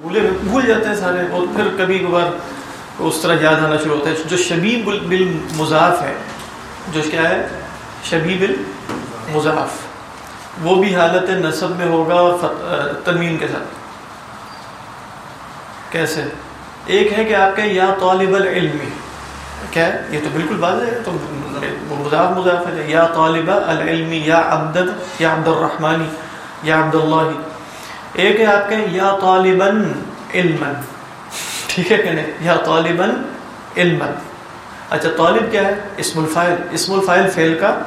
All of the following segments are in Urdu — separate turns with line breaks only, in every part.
بھولے بھول جاتے ہیں سارے اور پھر کبھی کبھار اس طرح یاد آنا شروع ہوتا ہے۔ جو شبیب بالمضاف ہے، جو کیا ہے؟ شبیب المضاف وہ بھی حالت نصب میں ہوگا اور تنوین کے ساتھ۔ کیسے؟ ایک ہے کہ آپ کے یا طالب العلم کیا ہے؟ یہ تو بالکل بات ہے، تو مضاف مضاف ہے۔ یا طالب العلم، یا عبد یا عبد الرحمانی یا عبد اللہ ایک ہے آپ کے، یا طالبا علما۔ ٹھیک ہے کہ نہیں؟ یا طالبا علما۔ اچھا طالب کیا ہے؟ اسم الفائل اسم الفائل فعل کا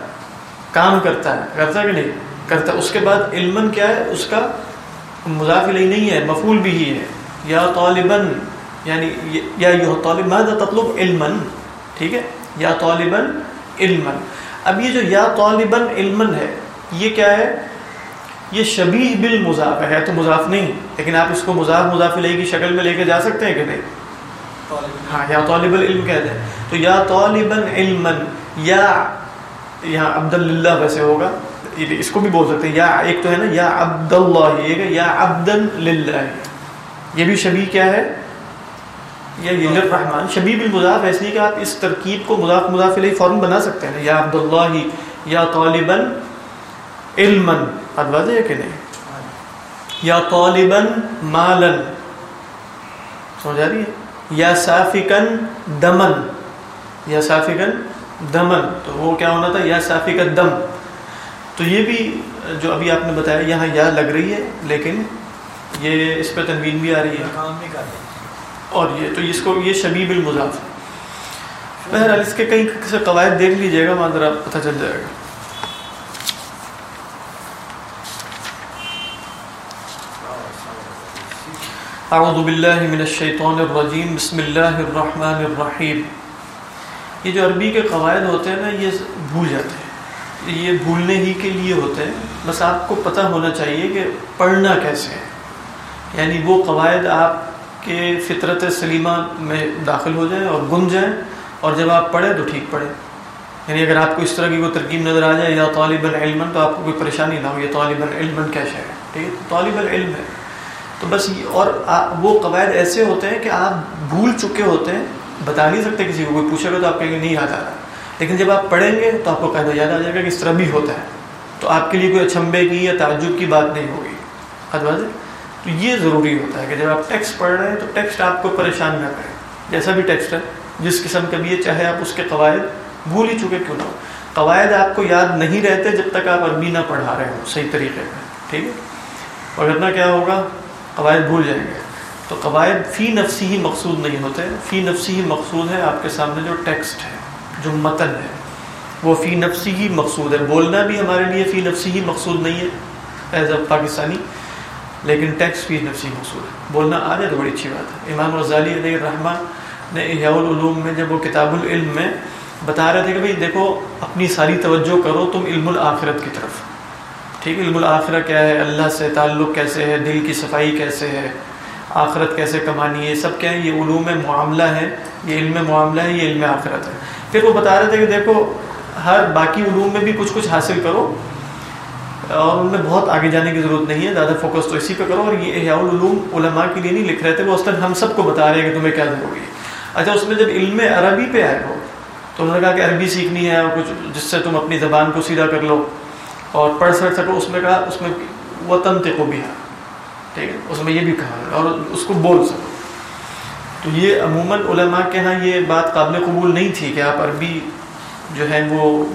کام کرتا ہے۔ کرتا کہ نہیں؟ کرتا اس کے بعد علم کیا ہے؟ اس کا مضاف الیہ نہیں ہے، مفعول بھی ہی ہے۔ یا طالبا یعنی یا یہ طالب، ماذا تطلب علما؟ ٹھیک ہے؟ یا طالبا علما۔ اب یہ جو یا طالبا علما ہے، یہ کیا ہے؟ یہ شبیہ بالمضاف ہے، تو مضاف نہیں، لیکن آپ اس کو مضاف مضاف الیہ کی شکل میں لے کے جا سکتے ہیں کہ نہیں؟ ہاں یا طالب العلم کہتے ہیں تو یا طالبا علما، یا یہاں عبد اللہ ویسے ہوگا اس کو بھی بول سکتے ہیں، یا ایک تو ہے نا، یا عبد اللہ یہ یا عبد للہ۔ یہ بھی شبیہ کیا ہے؟ یا یہ الرحمن۔ شبیہ بالمضاف ایسے نہیں کہ آپ اس ترکیب کو مضاف مضاف علیہ فوراً بنا سکتے ہیں، یا عبد اللہ یا طالبا علما۔ اب واضح ہے کہ نہیں؟ یا طالبا مالا. سمجھ آ رہی ہے؟ یا صافقن دمن یا صافقن دمن تو وہ کیا ہونا تھا؟ یا صافقن دم. تو یہ بھی جو ابھی آپ نے بتایا یہاں یا لگ رہی ہے لیکن یہ اس پہ تنوین بھی آ رہی ہے۔ اور یہ تو اس کو یہ شبیب المضاف۔ بہرحال اس کے کئی سے قواعد دیکھ لیجیے گا وہاں ذرا پتہ چل جائے گا۔ اعوذ باللہ من الشیطان الرجیم، بسم اللہ الرحمن الرحیم. یہ جو عربی کے قواعد ہوتے ہیں نا، یہ بھول جاتے ہیں. یہ بھولنے ہی کے لیے ہوتے ہیں. بس آپ کو پتہ ہونا چاہیے کہ پڑھنا کیسے ہے. یعنی وہ قواعد آپ کے فطرت سلیمہ میں داخل ہو جائیں اور گن جائیں، اور جب آپ پڑھیں تو ٹھیک پڑھیں. یعنی اگر آپ کو اس طرح کی کوئی ترکیب نظر آ جائے، یا طالب العلم، تو آپ کو کوئی پریشانی نہ ہو، یہ طالب العلم کیا ہے؟ ٹھیک ہے، طالب العلم ہے. تو بس اور وہ قواعد ایسے ہوتے ہیں کہ آپ بھول چکے ہوتے ہیں، بتا نہیں سکتے کسی کو، کوئی پوچھے گا تو آپ کہیں گے نہیں یاد آ رہا۔ لیکن جب آپ پڑھیں گے تو آپ کو قاعدہ یاد آ جائے گا کہ اس طرح بھی ہوتا ہے۔ تو آپ کے لیے کوئی اچھمبے کی یا تعجب کی بات نہیں ہوگی۔ حد واضح؟ تو یہ ضروری ہوتا ہے کہ جب آپ ٹیکسٹ پڑھ رہے ہیں تو ٹیکسٹ آپ کو پریشان نہ کرے۔ جیسا بھی ٹیکسٹ ہے، جس قسم کا بھی ہے، چاہے آپ اس کے قواعد بھول ہی چکے کیوں نہ ہو۔ قواعد آپ کو یاد نہیں رہتے جب تک آپ عربی نہ پڑھا رہے ہوں، صحیح طریقے میں ٹھیک ہے؟ اور اتنا کیا ہوگا؟ قواعد بھول جائیں گے۔ تو قواعد فی نفسی ہی مقصود نہیں ہوتے۔ فی نفسی ہی مقصود ہے آپ کے سامنے جو ٹیکسٹ ہے، جو متن ہے۔ وہ فی نفسی ہی مقصود ہے۔ بولنا بھی ہمارے لیے فی نفسی ہی مقصود نہیں ہے، ایز اے پاکستانی، لیکن ٹیکسٹ فی نفسی مقصود ہے۔ بولنا آ جائے تو بڑی اچھی بات ہے۔ امام رضالی علیہ الرحمٰن نے احیاء العلوم میں جب وہ کتاب العلم میں بتا رہے تھے کہ بھائی دیکھو، اپنی ساری توجہ کرو تم علم الآخرت کی طرف۔ ٹھیک ہے، علم الآخرہ کیا ہے؟ اللہ سے تعلق کیسے ہے؟ دل کی صفائی کیسے ہے؟ آخرت کیسے کمانی ہے؟ سب کیا ہے؟ یہ علوم معاملہ ہے، یہ علم معاملہ ہے، یہ علم آخرت ہے۔ پھر وہ بتا رہے تھے کہ دیکھو، ہر باقی علوم میں بھی کچھ کچھ حاصل کرو اور ان میں بہت آگے جانے کی ضرورت نہیں ہے، زیادہ فوکس تو اسی پہ کرو۔ اور یہ احیاء العلوم علماء کے لیے نہیں لکھ رہے تھے، وہ اصل ہم سب کو بتا رہے ہیں کہ تمہیں کیا ضروری ہے اچھا اس میں جب علم عربی پہ آئے ہو تو انہوں نے کہا کہ عربی سیکھنی ہے اور کچھ، جس سے تم اپنی زبان کو سیدھا کر لو۔ اور پڑھ سکھ سکو اس میں کہا، اس میں وطن تقو بھی ہے ٹھیک ہے؟ اس میں یہ بھی کہا اور اس کو بول سکو۔ تو یہ عموماً علماء کے ہاں یہ بات قابل قبول نہیں تھی کہ آپ عربی جو ہے وہ،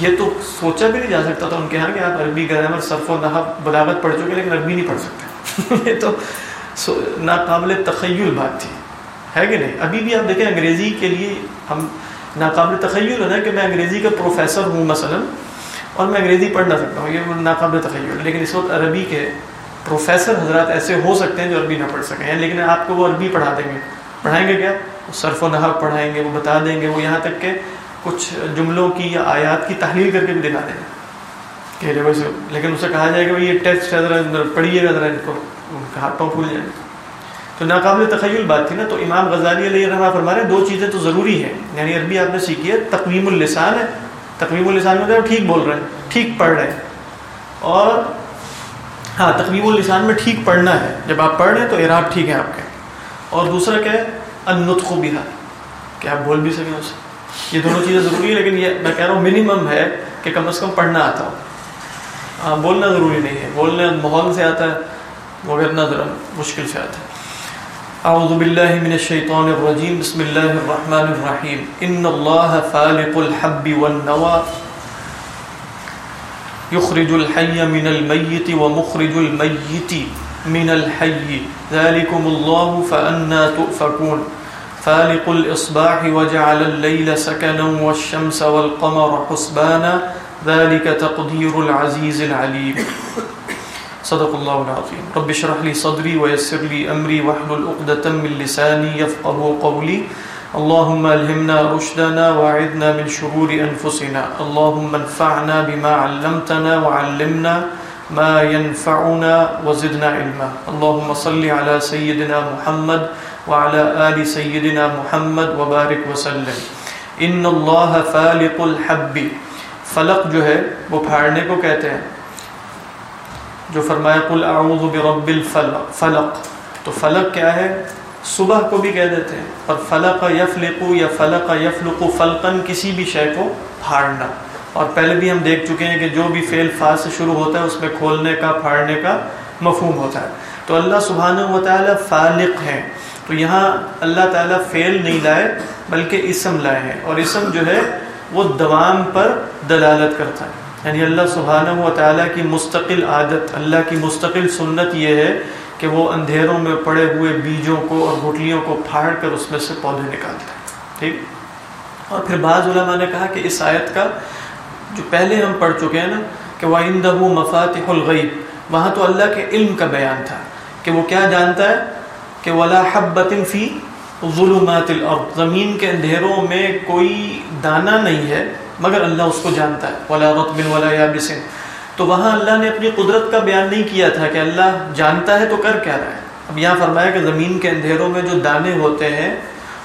یہ تو سوچا بھی نہیں جا سکتا تھا ان کے ہاں کہ آپ عربی گرامر، صرف و نحب بلاغت پڑھ چکے لیکن عربی نہیں پڑھ سکتے۔ یہ تو ناقابل تخیل بات تھی۔ ہے کہ نہیں؟ ابھی بھی آپ دیکھیں انگریزی کے لیے ہم ناقابل تخیل ہے نا کہ میں انگریزی کا پروفیسر ہوں مثلاً۔ اور میں انگریزی پڑھ نہ سکتا ہوں، یہ ناقابل تخیل لیکن اس وقت عربی کے پروفیسر حضرات ایسے ہو سکتے ہیں جو عربی نہ پڑھ سکیں۔ یعنی لیکن آپ کو وہ عربی پڑھا دیں گے۔ پڑھائیں گے کیا؟ صرف و نحق پڑھائیں گے، وہ بتا دیں گے، وہ یہاں تک کہ کچھ جملوں کی یا آیات کی تحلیل کر کے بھی دکھا دیں گے۔ کہ ویسے لیکن اسے کہا جائے کہ یہ ٹیکسٹ ہے، ذرا پڑھیے گا، ذرا ان کو ان کے ہاتھوں پھول جائیں۔ گے تو ناقابل تخیل بات تھی نا، تو امام غزالی علیہ رحمٰ فرما رہے ہیں، دو چیزیں تو ضروری ہیں۔ یعنی عربی آپ نے سیکھی ہے، تقویم اللسان ہے تقویم اللسان میں ٹھیک بول رہے ہیں، ٹھیک پڑھ رہے ہیں۔ اور ہاں تقریب السان میں ٹھیک پڑھنا ہے۔ جب آپ پڑھ رہے ہیں تو اعراب ٹھیک ہے آپ کے۔ اور دوسرا کیا ہے؟ النطق بها۔ کہ آپ بول بھی سکیں اسے۔ یہ دونوں چیزیں ضروری ہے لیکن یہ میں کہہ رہا ہوں منیمم ہے کہ کم از کم پڑھنا آتا ہو۔ ہاں بولنا ضروری نہیں ہے۔ بولنے ماحول سے آتا ہے، وہ اتنا ذرا مشکل سے آتا ہے۔ اعوذ باللہ من الشیطان الرجیم، بسم اللہ الرحمن الرحیم. ان اللہ فالق الحب والنوى يخرج الحي من الميت ومخرج الميت من الحي ذلكم الله فأنا تؤفكون فالق الإصباح وجعل الليل سكنا والشمس والقمر حسبانا. ذلك تقدير العزيز العليم صدق الله العظيم رب اشرح لي صدري ويسر لي أمري واحلل عقدة من لساني يفقه قولي اللهم الهمنا رشدنا واعذنا من شرور أنفسنا اللهم انفعنا بما علمتنا وعلمنا ما ينفعنا وزدنا علما. اللهم صل على سيدنا محمد وعلى آل سيدنا محمد وبارك وسلم. ان اللہ فالق الحب. فلق جو ہے وہ پھاڑنے کو کہتے ہیں. جو فرمایا، قل اعوذ برب الفلق فلق. تو فلق کیا ہے؟ صبح کو بھی کہہ دیتے ہیں، اور فلق یفلق یا فلق یفلق فلقن کسی بھی شے کو پھاڑنا۔ اور پہلے بھی ہم دیکھ چکے ہیں کہ جو بھی فعل فا سے شروع ہوتا ہے، اس میں کھولنے کا، پھاڑنے کا مفہوم ہوتا ہے۔ تو اللہ سبحانہ و تعالیٰ فالق ہے تو یہاں اللہ تعالیٰ فعل نہیں لائے، بلکہ اسم لائے ہیں۔ اور اسم جو ہے، وہ دوام پر دلالت کرتا ہے۔ یعنی اللہ سبحانہ و تعالیٰ کی مستقل عادت، اللہ کی مستقل سنت یہ ہے کہ وہ اندھیروں میں پڑے ہوئے بیجوں کو اور گٹلیوں کو پھاڑ کر اس میں سے پودے نکالتا ہے، ٹھیک؟ اور پھر بعض علماء نے کہا کہ اس آیت کا جو پہلے ہم پڑھ چکے ہیں نا، کہ وَإِنْدَهُ مَفَاتِحُ الْغَيْبِ، وہاں تو اللہ کے علم کا بیان تھا کہ وہ کیا جانتا ہے؟ کہ وَلَا حَبَّةٍ فِي ظُلُمَاتِ الْأَرْضِ، زمین کے اندھیروں میں کوئی دانہ نہیں ہے مگر اللہ اس کو جانتا ہے۔ وَلَا رَطْبٍ وَلَا يَابِسٍ۔ تو وہاں اللہ نے اپنی قدرت کا بیان نہیں کیا تھا کہ اللہ جانتا ہے تو کر کیا رہا ہے۔ اب یہاں فرمایا کہ زمین کے اندھیروں میں جو دانے ہوتے ہیں،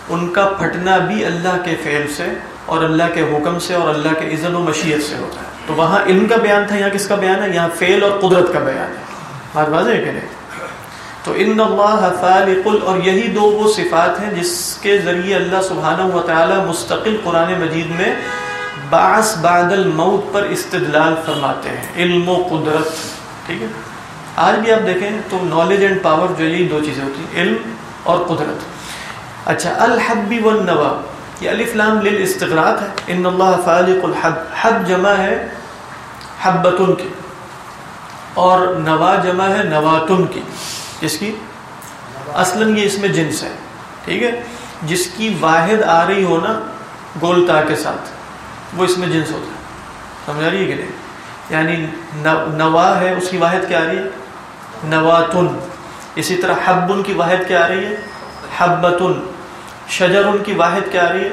ان کا پھٹنا بھی اللہ کے فعل سے اور اللہ کے حکم سے اور اللہ کے عزن و مشیت سے ہوتا ہے۔ تو وہاں علم کا بیان تھا، یہاں کس کا بیان ہے؟ یہاں فعل اور قدرت کا بیان ہے۔ بات واضح ہے کہ نہیں؟ تو ان اللہ فالق اور یہی دو وہ صفات ہیں جس کے ذریعے اللہ سبحانہ و تعالی مستقل قرآن مجید میں باس بعد الموت پر استدلال فرماتے ہیں۔ علم و قدرت، ٹھیک ہے؟ آج بھی آپ دیکھیں تو نالج اینڈ پاور جو یہی دو چیزیں ہوتی ہیں، علم اور قدرت۔ اچھا الحبی والنوا، یہ الف لام للاستغراق ہے۔ ان اللہ فالق الحب۔ حب جمع ہے حبتن کی، اور نوا جمع ہے نواتن کی۔ جس کی؟ اصلا یہ اس میں جنس ہے، ٹھیک ہے؟ جس کی واحد آ رہی ہو نا کے ساتھ۔ وہ اس میں جنس ہوتا ہے۔ سمجھا رہی ہے کہ نہیں؟ یعنی نوا ہے، اس کی واحد کیا آ رہی ہے؟ نواتن۔ اسی طرح حبن کی واحد کیا آ رہی ہے؟ حبتن۔ شجر ان کی واحد کیا آ رہی ہے؟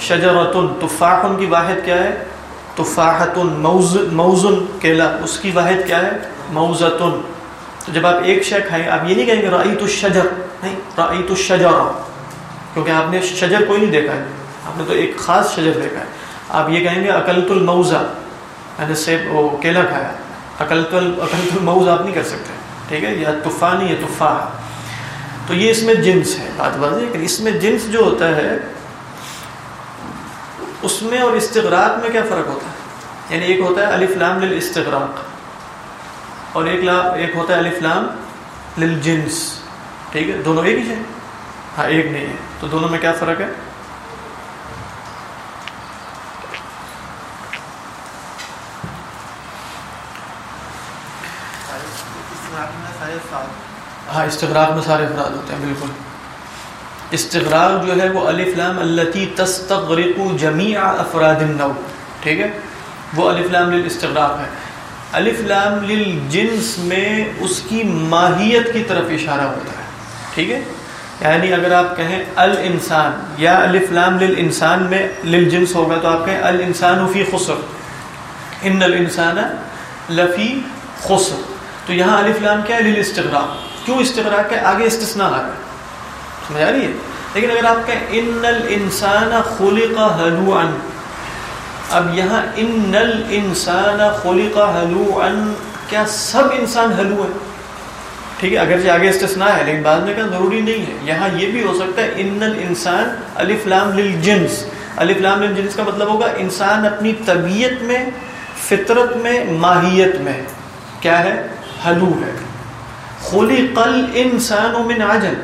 شجرتن۔ تفاح کی واحد کیا ہے؟ تفاحتن۔ موزن کیلا اس کی واحد کیا ہے؟ موزتن۔ تو جب آپ ایک شے کھائیں، آپ یہ نہیں کہیں گے رعیت الشجر۔ نہیں رعیت الشجر کیونکہ آپ نے شجر کوئی نہیں دیکھا ہے۔ آپ نے تو ایک خاص شجر دیکھا ہے۔ آپ یہ کہیں گے اکلت الموزہ، میں نے سیب وہ کیلا کھایا۔ اکلت اکلت الموز آپ نہیں کر سکتے۔ ٹھیک ہے؟ یا تفاح نہیں ہے تو یہ اس میں جنس ہے، بات بات کہ اس میں جنس جو ہوتا ہے، اس میں اور استغراق میں کیا فرق ہوتا ہے؟ یعنی ایک ہوتا ہے الف لام للاستغراق اور ایک لا ایک ہوتا ہے الف لام للجنس۔ ٹھیک ہے؟ دونوں ایک ہی ہے ہاں ایک نہیں ہے۔ تو دونوں میں کیا فرق ہے؟ ہاں استغراق میں سارے افراد ہوتے ہیں، بالکل۔ استغراق جو ہے وہ الف لام التی تستغرق جمیع افراد النو ٹھیک ہے؟ وہ الف لام للاستغراق ہے۔ الف لام للجنس میں اس کی ماہیت کی طرف اشارہ ہوتا ہے، ٹھیک ہے؟ یعنی اگر آپ کہیں الانسان، یا الف لام للانسان میں للجنس ہوگا تو آپ کہیں الانسان فی خسر۔ ان الانسان لفی خسر۔ تو یہاں الف لام کیا ہے؟ للاستغراق۔ کیوں استغراق ہے؟ آگے استثناء آ رہا ہے۔ سمجھ آ رہی ہے؟ لیکن اگر آپ کہیں ان الانسان خلق حلوعا اب یہاں ان الانسان خلق حلوعا کیا سب انسان ہلو ہے ٹھیک ہے اگر آگے استثناء ہے، لیکن بعد میں کہا ضروری نہیں ہے۔ یہاں یہ بھی ہو سکتا ہے ان الانسان الف لام للجنس۔ الف لام للجنس کا مطلب ہوگا انسان اپنی طبیعت میں، فطرت میں، ماہیت میں۔ کیا ہے؟ ہلو ہے۔ خلی قل انسان و من عجل.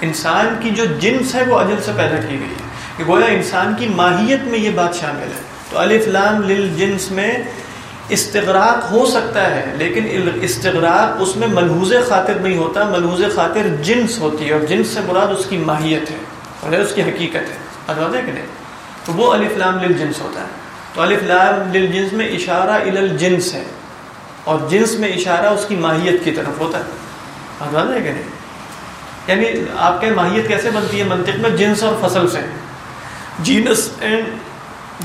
انسان کی جو جنس ہے وہ اجل سے پیدا کی گئی ہے. کہ گویا انسان کی ماہیت میں یہ بات شامل ہے. تو الف لام للجنس میں استغراق ہو سکتا ہے، لیکن استغراق اس میں ملحوظ خاطر نہیں ہوتا، ملحوظ خاطر جنس ہوتی ہے اور جنس سے مراد اس کی ماہیت ہے اور اس کی حقیقت ہے۔ ہے کہ نہیں؟ تو وہ الف لام للجنس ہوتا ہے۔ تو الف لام للجنس میں اشارہ الجنس ہے۔ اور جنس میں اشارہ اس کی ماہیت کی طرف ہوتا ہے۔ ہے کہ نہیں؟ یعنی آپ کے ماہیت کیسے بنتی ہے؟ منطق میں جنس اور فصل سے۔ جینس اینڈ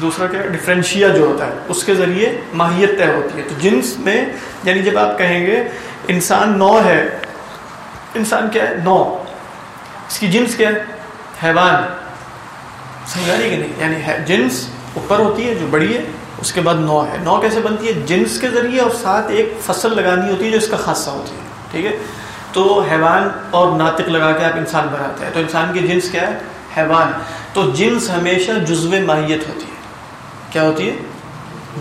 دوسرا کیا ڈفرینشیا جو ہوتا ہے، اس کے ذریعے ماہیت طے ہوتی ہے۔ تو جنس میں یعنی جب آپ کہیں گے انسان نو ہے، انسان کیا ہے؟ نو۔ اس کی جنس کیا ہے؟ حیوان۔ سمجھا نہیں کہ نہیں؟ یعنی جنس اوپر ہوتی ہے، جو بڑی ہے اس کے بعد نو ہے۔ نو کیسے بنتی ہے؟ جنس کے ذریعے اور ساتھ ایک فصل لگانی ہوتی ہے جو اس کا خاصہ ہوتی ہے، ٹھیک ہے؟ تو حیوان اور ناطق لگا کے آپ انسان بناتے ہیں۔ تو انسان کی جنس کیا ہے؟ حیوان۔ تو جنس ہمیشہ جزو ماہیت ہوتی ہے۔ کیا ہوتی ہے؟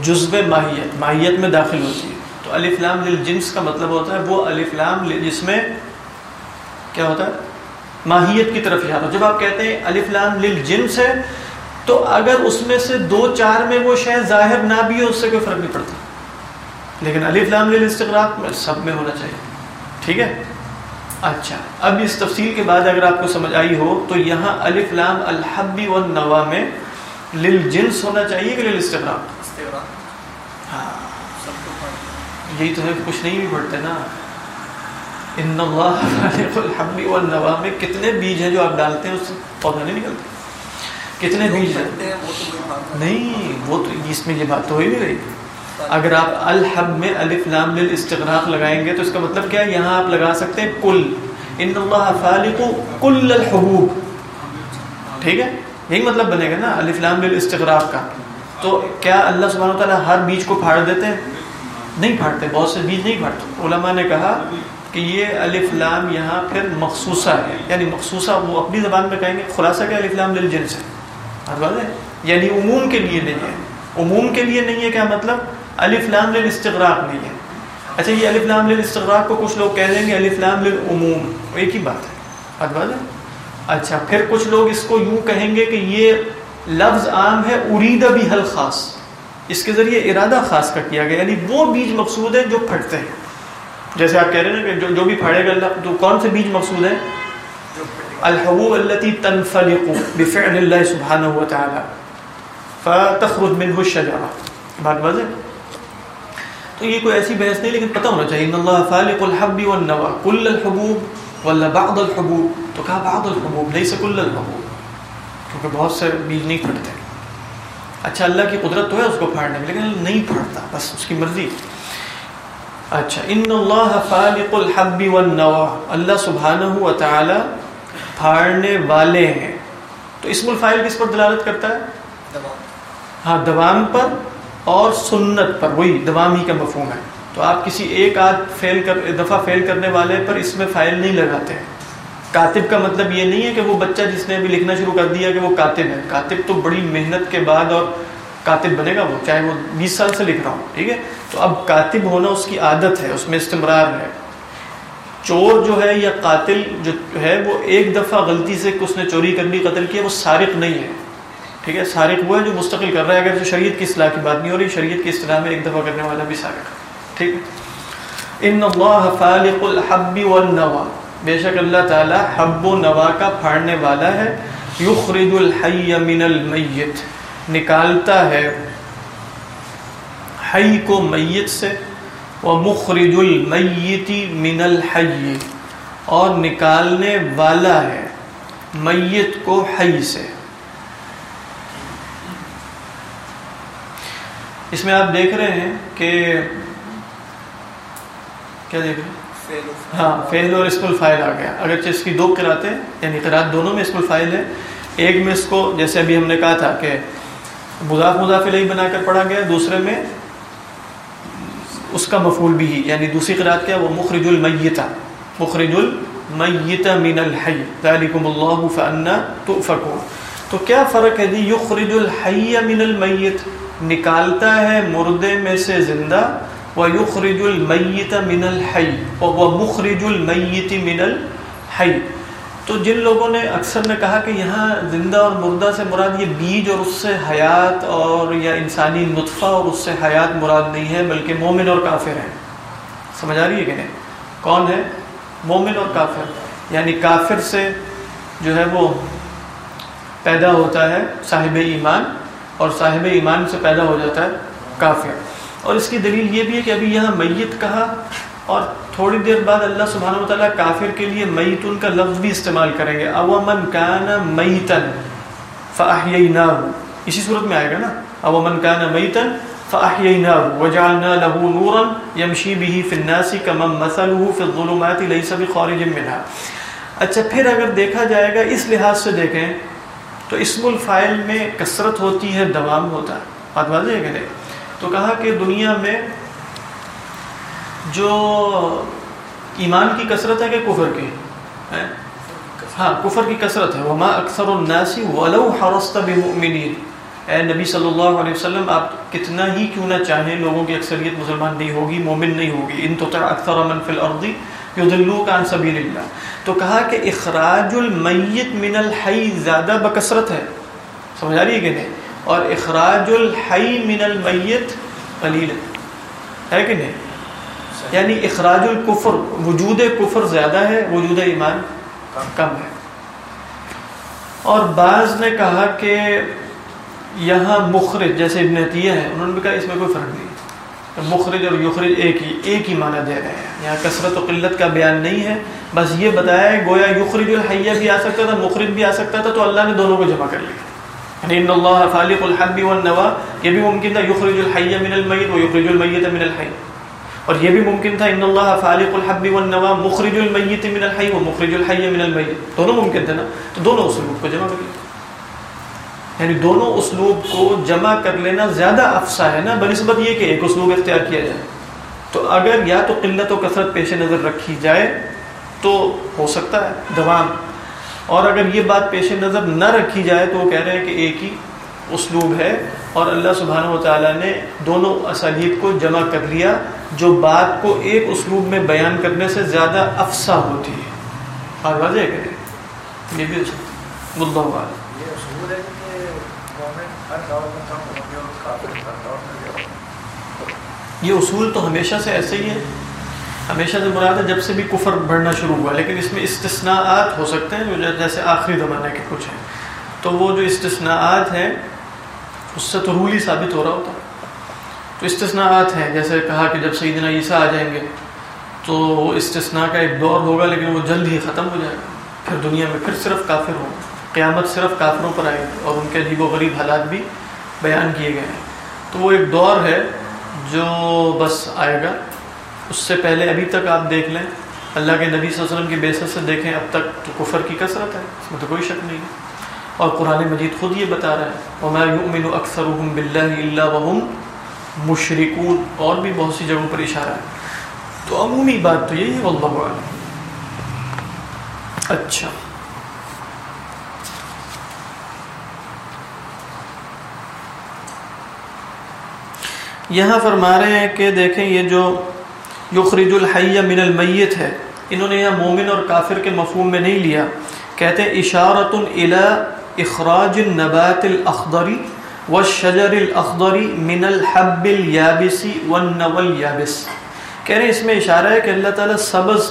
جزو ماہیت ماہیت میں داخل ہوتی ہے۔ تو الف لام جنس کا مطلب ہوتا ہے، وہ الف لام جس میں کیا ہوتا ہے؟ ماہیت کی طرف یاد ہو جب آپ کہتے ہیں الف لام جنس ہے تو اگر اس میں سے دو چار میں وہ شاید ظاہر نہ بھی ہو اس سے کوئی فرق نہیں پڑتا۔ لیکن الف لام استغراق میں سب میں ہونا چاہیے۔ ٹھیک ہے؟ اچھا اب اس تفصیل کے بعد اگر آپ کو سمجھ آئی ہو تو یہاں الف لام الحبی و نوا میں لل جنس ہونا چاہیے کہ لل استغراق ہاں۔ یہی تو ہے کچھ نہیں بھی پڑھتے نا۔ ان اللہ الحبی و نوا میں کتنے بیج ہیں جو آپ ڈالتے ہیں اس سے پودا نہیں نکلتے۔ کتنے بیج ہیں نہیں، وہ تو اس میں یہ بات تو ہی نہیں رہی۔ اگر آپ الحب میں الف لام لل استغراق لگائیں گے تو اس کا مطلب کیا ہے؟ یہاں آپ لگا سکتے ہیں کل۔ ان اللہ فالق کل الحبوب۔ ٹھیک ہے؟ یہی مطلب بنے گا نا الف لام لل استغراق کا۔ تو کیا اللہ سبحانہ وتعالیٰ ہر بیج کو پھاڑ دیتے ہیں؟ نہیں پھاڑتے، بہت سے بیج نہیں پھاڑتے۔ علماء نے کہا کہ یہ الف لام یہاں پھر مخصوصہ ہے۔ یعنی مخصوصہ وہ اپنی زبان میں کہیں گے، خلاصہ کیا الف لام لل جنس ہے یعنی عموم کے لیے نہیں ہے۔ عموم کے لیے نہیں ہے کیا مطلب؟ الف لام استغراق نہیں ہے۔ اچھا یہ الف لام استغراق کو کچھ لوگ کہہ دیں گے الف لام عموم۔ ایک ہی بات ہے۔ بات ہے۔ اچھا پھر کچھ لوگ اس کو یوں کہیں گے کہ یہ لفظ عام ہے ارید بھی حل خاص اس کے ذریعے ارادہ خاص کا کیا گیا۔ یعنی وہ بیج مقصود ہیں جو پھٹتے ہیں۔ جیسے آپ کہہ رہے ہیں نا کہ جو, جو بھی پھاڑے گا اللہ تو کون سے بیج مقصود ہیں؟ الحبوب التي تنفلق بفعل الله سبحانه وتعالى. فتخرج منه الشجره بات واضح؟ تو یہ کوئی ایسی بحث نہیں، لیکن پتہ ہونا چاہیے ان اللہ فالق الحب والنوا کل الحبوب ولا بعض الحبوب. تو کہا بعض الحبوب نہیں سے کل الحبوب. کیونکہ بہت سے بیج نہیں پھٹتے. اچھا اللہ کی قدرت تو ہے اس کو پھاڑنے میں، لیکن نہیں پھاڑتا، بس اس کی مرضی. اچھا ان اللہ فالق الحب والنوا اللہ سبحانہ و تعالی پھاڑنے والے ہیں۔ تو اسم الفائل کس پر دلالت کرتا ہے؟ ہاں دوام پر اور سنت پر وہی دوامی کا مفہوم ہے۔ تو آپ کسی ایک آدھ فیل کر دفعہ فیل کرنے والے پر اس میں فائل نہیں لگاتے۔ ہیں کاتب کا مطلب یہ نہیں ہے کہ وہ بچہ جس نے ابھی لکھنا شروع کر دیا کہ وہ کاتب ہے۔ کاتب تو بڑی محنت کے بعد اور کاتب بنے گا وہ چاہے وہ بیس سال سے لکھ رہا ہوں ٹھیک ہے؟ تو اب کاتب ہونا اس کی عادت ہے اس میں استمرار ہے۔ چور جو ہے یا قاتل جو ہے، وہ ایک دفعہ غلطی سے اس نے چوری کر لی قتل کیا وہ سارق نہیں ہے۔ ٹھیک ہے؟ سارق وہ ہے جو مستقل کر رہا ہے، اگر جو شریعت کی اصلاح کی بات نہیں ہو رہی، شریعت کی اصطلاح میں ایک دفعہ کرنے والا بھی سارق ٹھیک ان اللہ فالق الحب والنوا۔ بے شک اللہ تعالی حب و نوا کا پھاڑنے والا ہے۔ یخرج الحی من المیت۔ نکالتا ہے حی کو میت سے۔ ومخرج المیت من الحی اور نکالنے والا ہے میت کو حی سے۔ اس میں آپ دیکھ رہے ہیں کہ کیا دیکھ رہے ہیں؟ ہاں فیل اور اسکول فائل آ گیا۔ اگرچہ اس کی دو قراتیں یعنی قرات دونوں میں اسکول فائل ہے ایک میں اس کو جیسے ابھی ہم نے کہا تھا کہ مضاف مضاف علیہ بنا کر پڑھا گیا دوسرے میں اس کا مفول بھی ہی یعنی دوسری قرآت کیا وہ مخرج المیتا مخرج المیت من الحی۔ ذالکم اللہ فانا تؤفکون۔ تو کیا فرق ہے جی؟ یخرج الحی من المیت۔ نکالتا ہے مردے میں سے زندہ و یخرج المیت من الحی۔ و مخرج المیت من الحی۔ تو جن لوگوں نے اکثر نے کہا کہ یہاں زندہ اور مردہ سے مراد یہ بیج اور اس سے حیات اور یا انسانی نطفہ اور اس سے حیات مراد نہیں ہے، بلکہ مومن اور کافر ہیں۔ سمجھ آ رہی ہے کہ نہیں؟ کون ہے؟ مومن اور کافر۔ یعنی کافر سے جو ہے وہ پیدا ہوتا ہے صاحب ایمان، اور صاحب ایمان سے پیدا ہو جاتا ہے کافر۔ اور اس کی دلیل یہ بھی ہے کہ ابھی یہاں میت کہا اور تھوڑی دیر بعد اللہ سبحانہ و تعالیٰ کافر کے لیے میتن کا لفظ بھی استعمال کریں گے۔ اومن کان میتن فاحییناہ اسی صورت میں آئے گا نا۔ اومن کان میتن فاحییناہ وجعلنا له نورا يمشي به في الناس كما مثله في الظلمات ليس بخارج منها۔ اچھا پھر اگر دیکھا جائے گا، اس لحاظ سے دیکھیں تو اسم الفائل میں کثرت ہوتی ہے، دوام ہوتا ہے۔ بات واضح ہے کہ نہیں؟ تو کہا کہ دنیا میں جو ایمان کی کثرت ہے کہ کفر کی؟ ہاں کفر کی کثرت ہے۔ وما اکثر الناس ولو حرصت بمؤمنین اے نبی صلی اللہ علیہ وسلم، آپ کتنا ہی کیوں نہ چاہیں، لوگوں کی اکثریت مسلمان نہیں ہوگی، مومن نہیں ہوگی۔ ان تطع اکثر من فی الارض یضلوک عن سبیل اللہ تو کہا کہ اخراج المیت من الحی زیادہ بکثرت ہے۔ سمجھ آ رہی ہے کہ نہیں؟ اور اخراج الحی من المیت قلیل ہے کہ نہیں؟ یعنی اخراج الکفر، وجود کفر زیادہ ہے، وجود ایمان کم ہے۔ اور بعض نے کہا کہ یہاں مخرج، جیسے ابن عطیہ ہے انہوں نے بھی کہا اس میں کوئی فرق نہیں مخرج اور یخرج ایک ہی ایک ہی معنی دے رہے ہیں۔ یہاں کثرت و قلت کا بیان نہیں ہے۔ بس یہ بتایا ہے، گویا یخرج الحیہ بھی آ سکتا تھا، مخرج بھی آ سکتا تھا، تو اللہ نے دونوں کو جمع کر لیا۔ یعنی ان اللہ خالق الحب والنوا، یہ بھی ممکن تھا، یخرج الحیہ من المیت و یخرج المیت من الحی۔ اور یہ بھی ممکن تھا ان اللہ خالق الحب والنوا مخرج المیت من الحی و مخرج الحی من المیت دونوں ممکن تھے نا؟ تو دونوں اسلوب کو جمع کر لیا یعنی دونوں اسلوب کو جمع کر لینا زیادہ افسا ہے نا، بنسبت یہ کہ ایک اسلوب اختیار کیا جائے۔ تو اگر یا تو قلت و کثرت پیش نظر رکھی جائے تو ہو سکتا ہے، دوام۔ اور اگر یہ بات پیش نظر نہ رکھی جائے تو وہ کہہ رہے ہیں کہ ایک ہی اسلوب ہے۔ اور اللہ سبحانہ و تعالیٰ نے دونوں اسالیب کو جمع کر لیا جو بات کو ایک اسلوب میں بیان کرنے سے زیادہ افسا ہوتی ہے۔ اور واضح کریں یہ بھی مدعا ہوا یہ اصول تو ہمیشہ سے ایسے ہی ہے۔ ہمیشہ سے مراد ہے جب سے بھی کفر بڑھنا شروع ہوا لیکن اس میں استثناءات ہو سکتے ہیں جو جیسے آخری زمانے کے کچھ ہیں۔ تو وہ جو استثناءات ہیں اس سے تو رول ثابت ہو رہا ہوتا۔ تو استثناءات ہیں، جیسے کہا کہ جب سیدنا عیسیٰ آ جائیں گے، تو استثناء کا ایک دور ہوگا، لیکن وہ جلد ہی ختم ہو جائے گا۔ پھر دنیا میں پھر صرف کافر ہوں۔ قیامت صرف کافروں پر آئے گی، اور ان کے عجیب و غریب حالات بھی بیان کیے گئے ہیں۔ تو وہ ایک دور ہے جو بس آئے گا۔ اس سے پہلے ابھی تک آپ دیکھ لیں، اللہ کے نبی صلی اللہ علیہ وسلم کی بیست سے دیکھیں، اب تک تو کفر کی کثرت ہے، اس میں تو کوئی شک نہیں ہے۔ اور قرآن مجید خود یہ بتا رہا ہے، وما يؤمن اکثرهم بالله الا وهم مشركون۔ اور بھی بہت سی جگہوں پر اشارہ ہے۔ تو عمومی بات تو یہی ہے، واللہ اعلم۔ اچھا۔ یہاں فرما رہے ہیں کہ دیکھیں، یہ جو یخرج الحی من المیت ہے، انہوں نے یہاں مومن اور کافر کے مفہوم میں نہیں لیا۔ کہتے ہیں اشارت الى اخراج النبات الاخضری والشجر الاخضری من الحب الیابس والنو الیابس کہہ رہے ہیں، اس میں اشارہ ہے کہ اللہ تعالیٰ سبز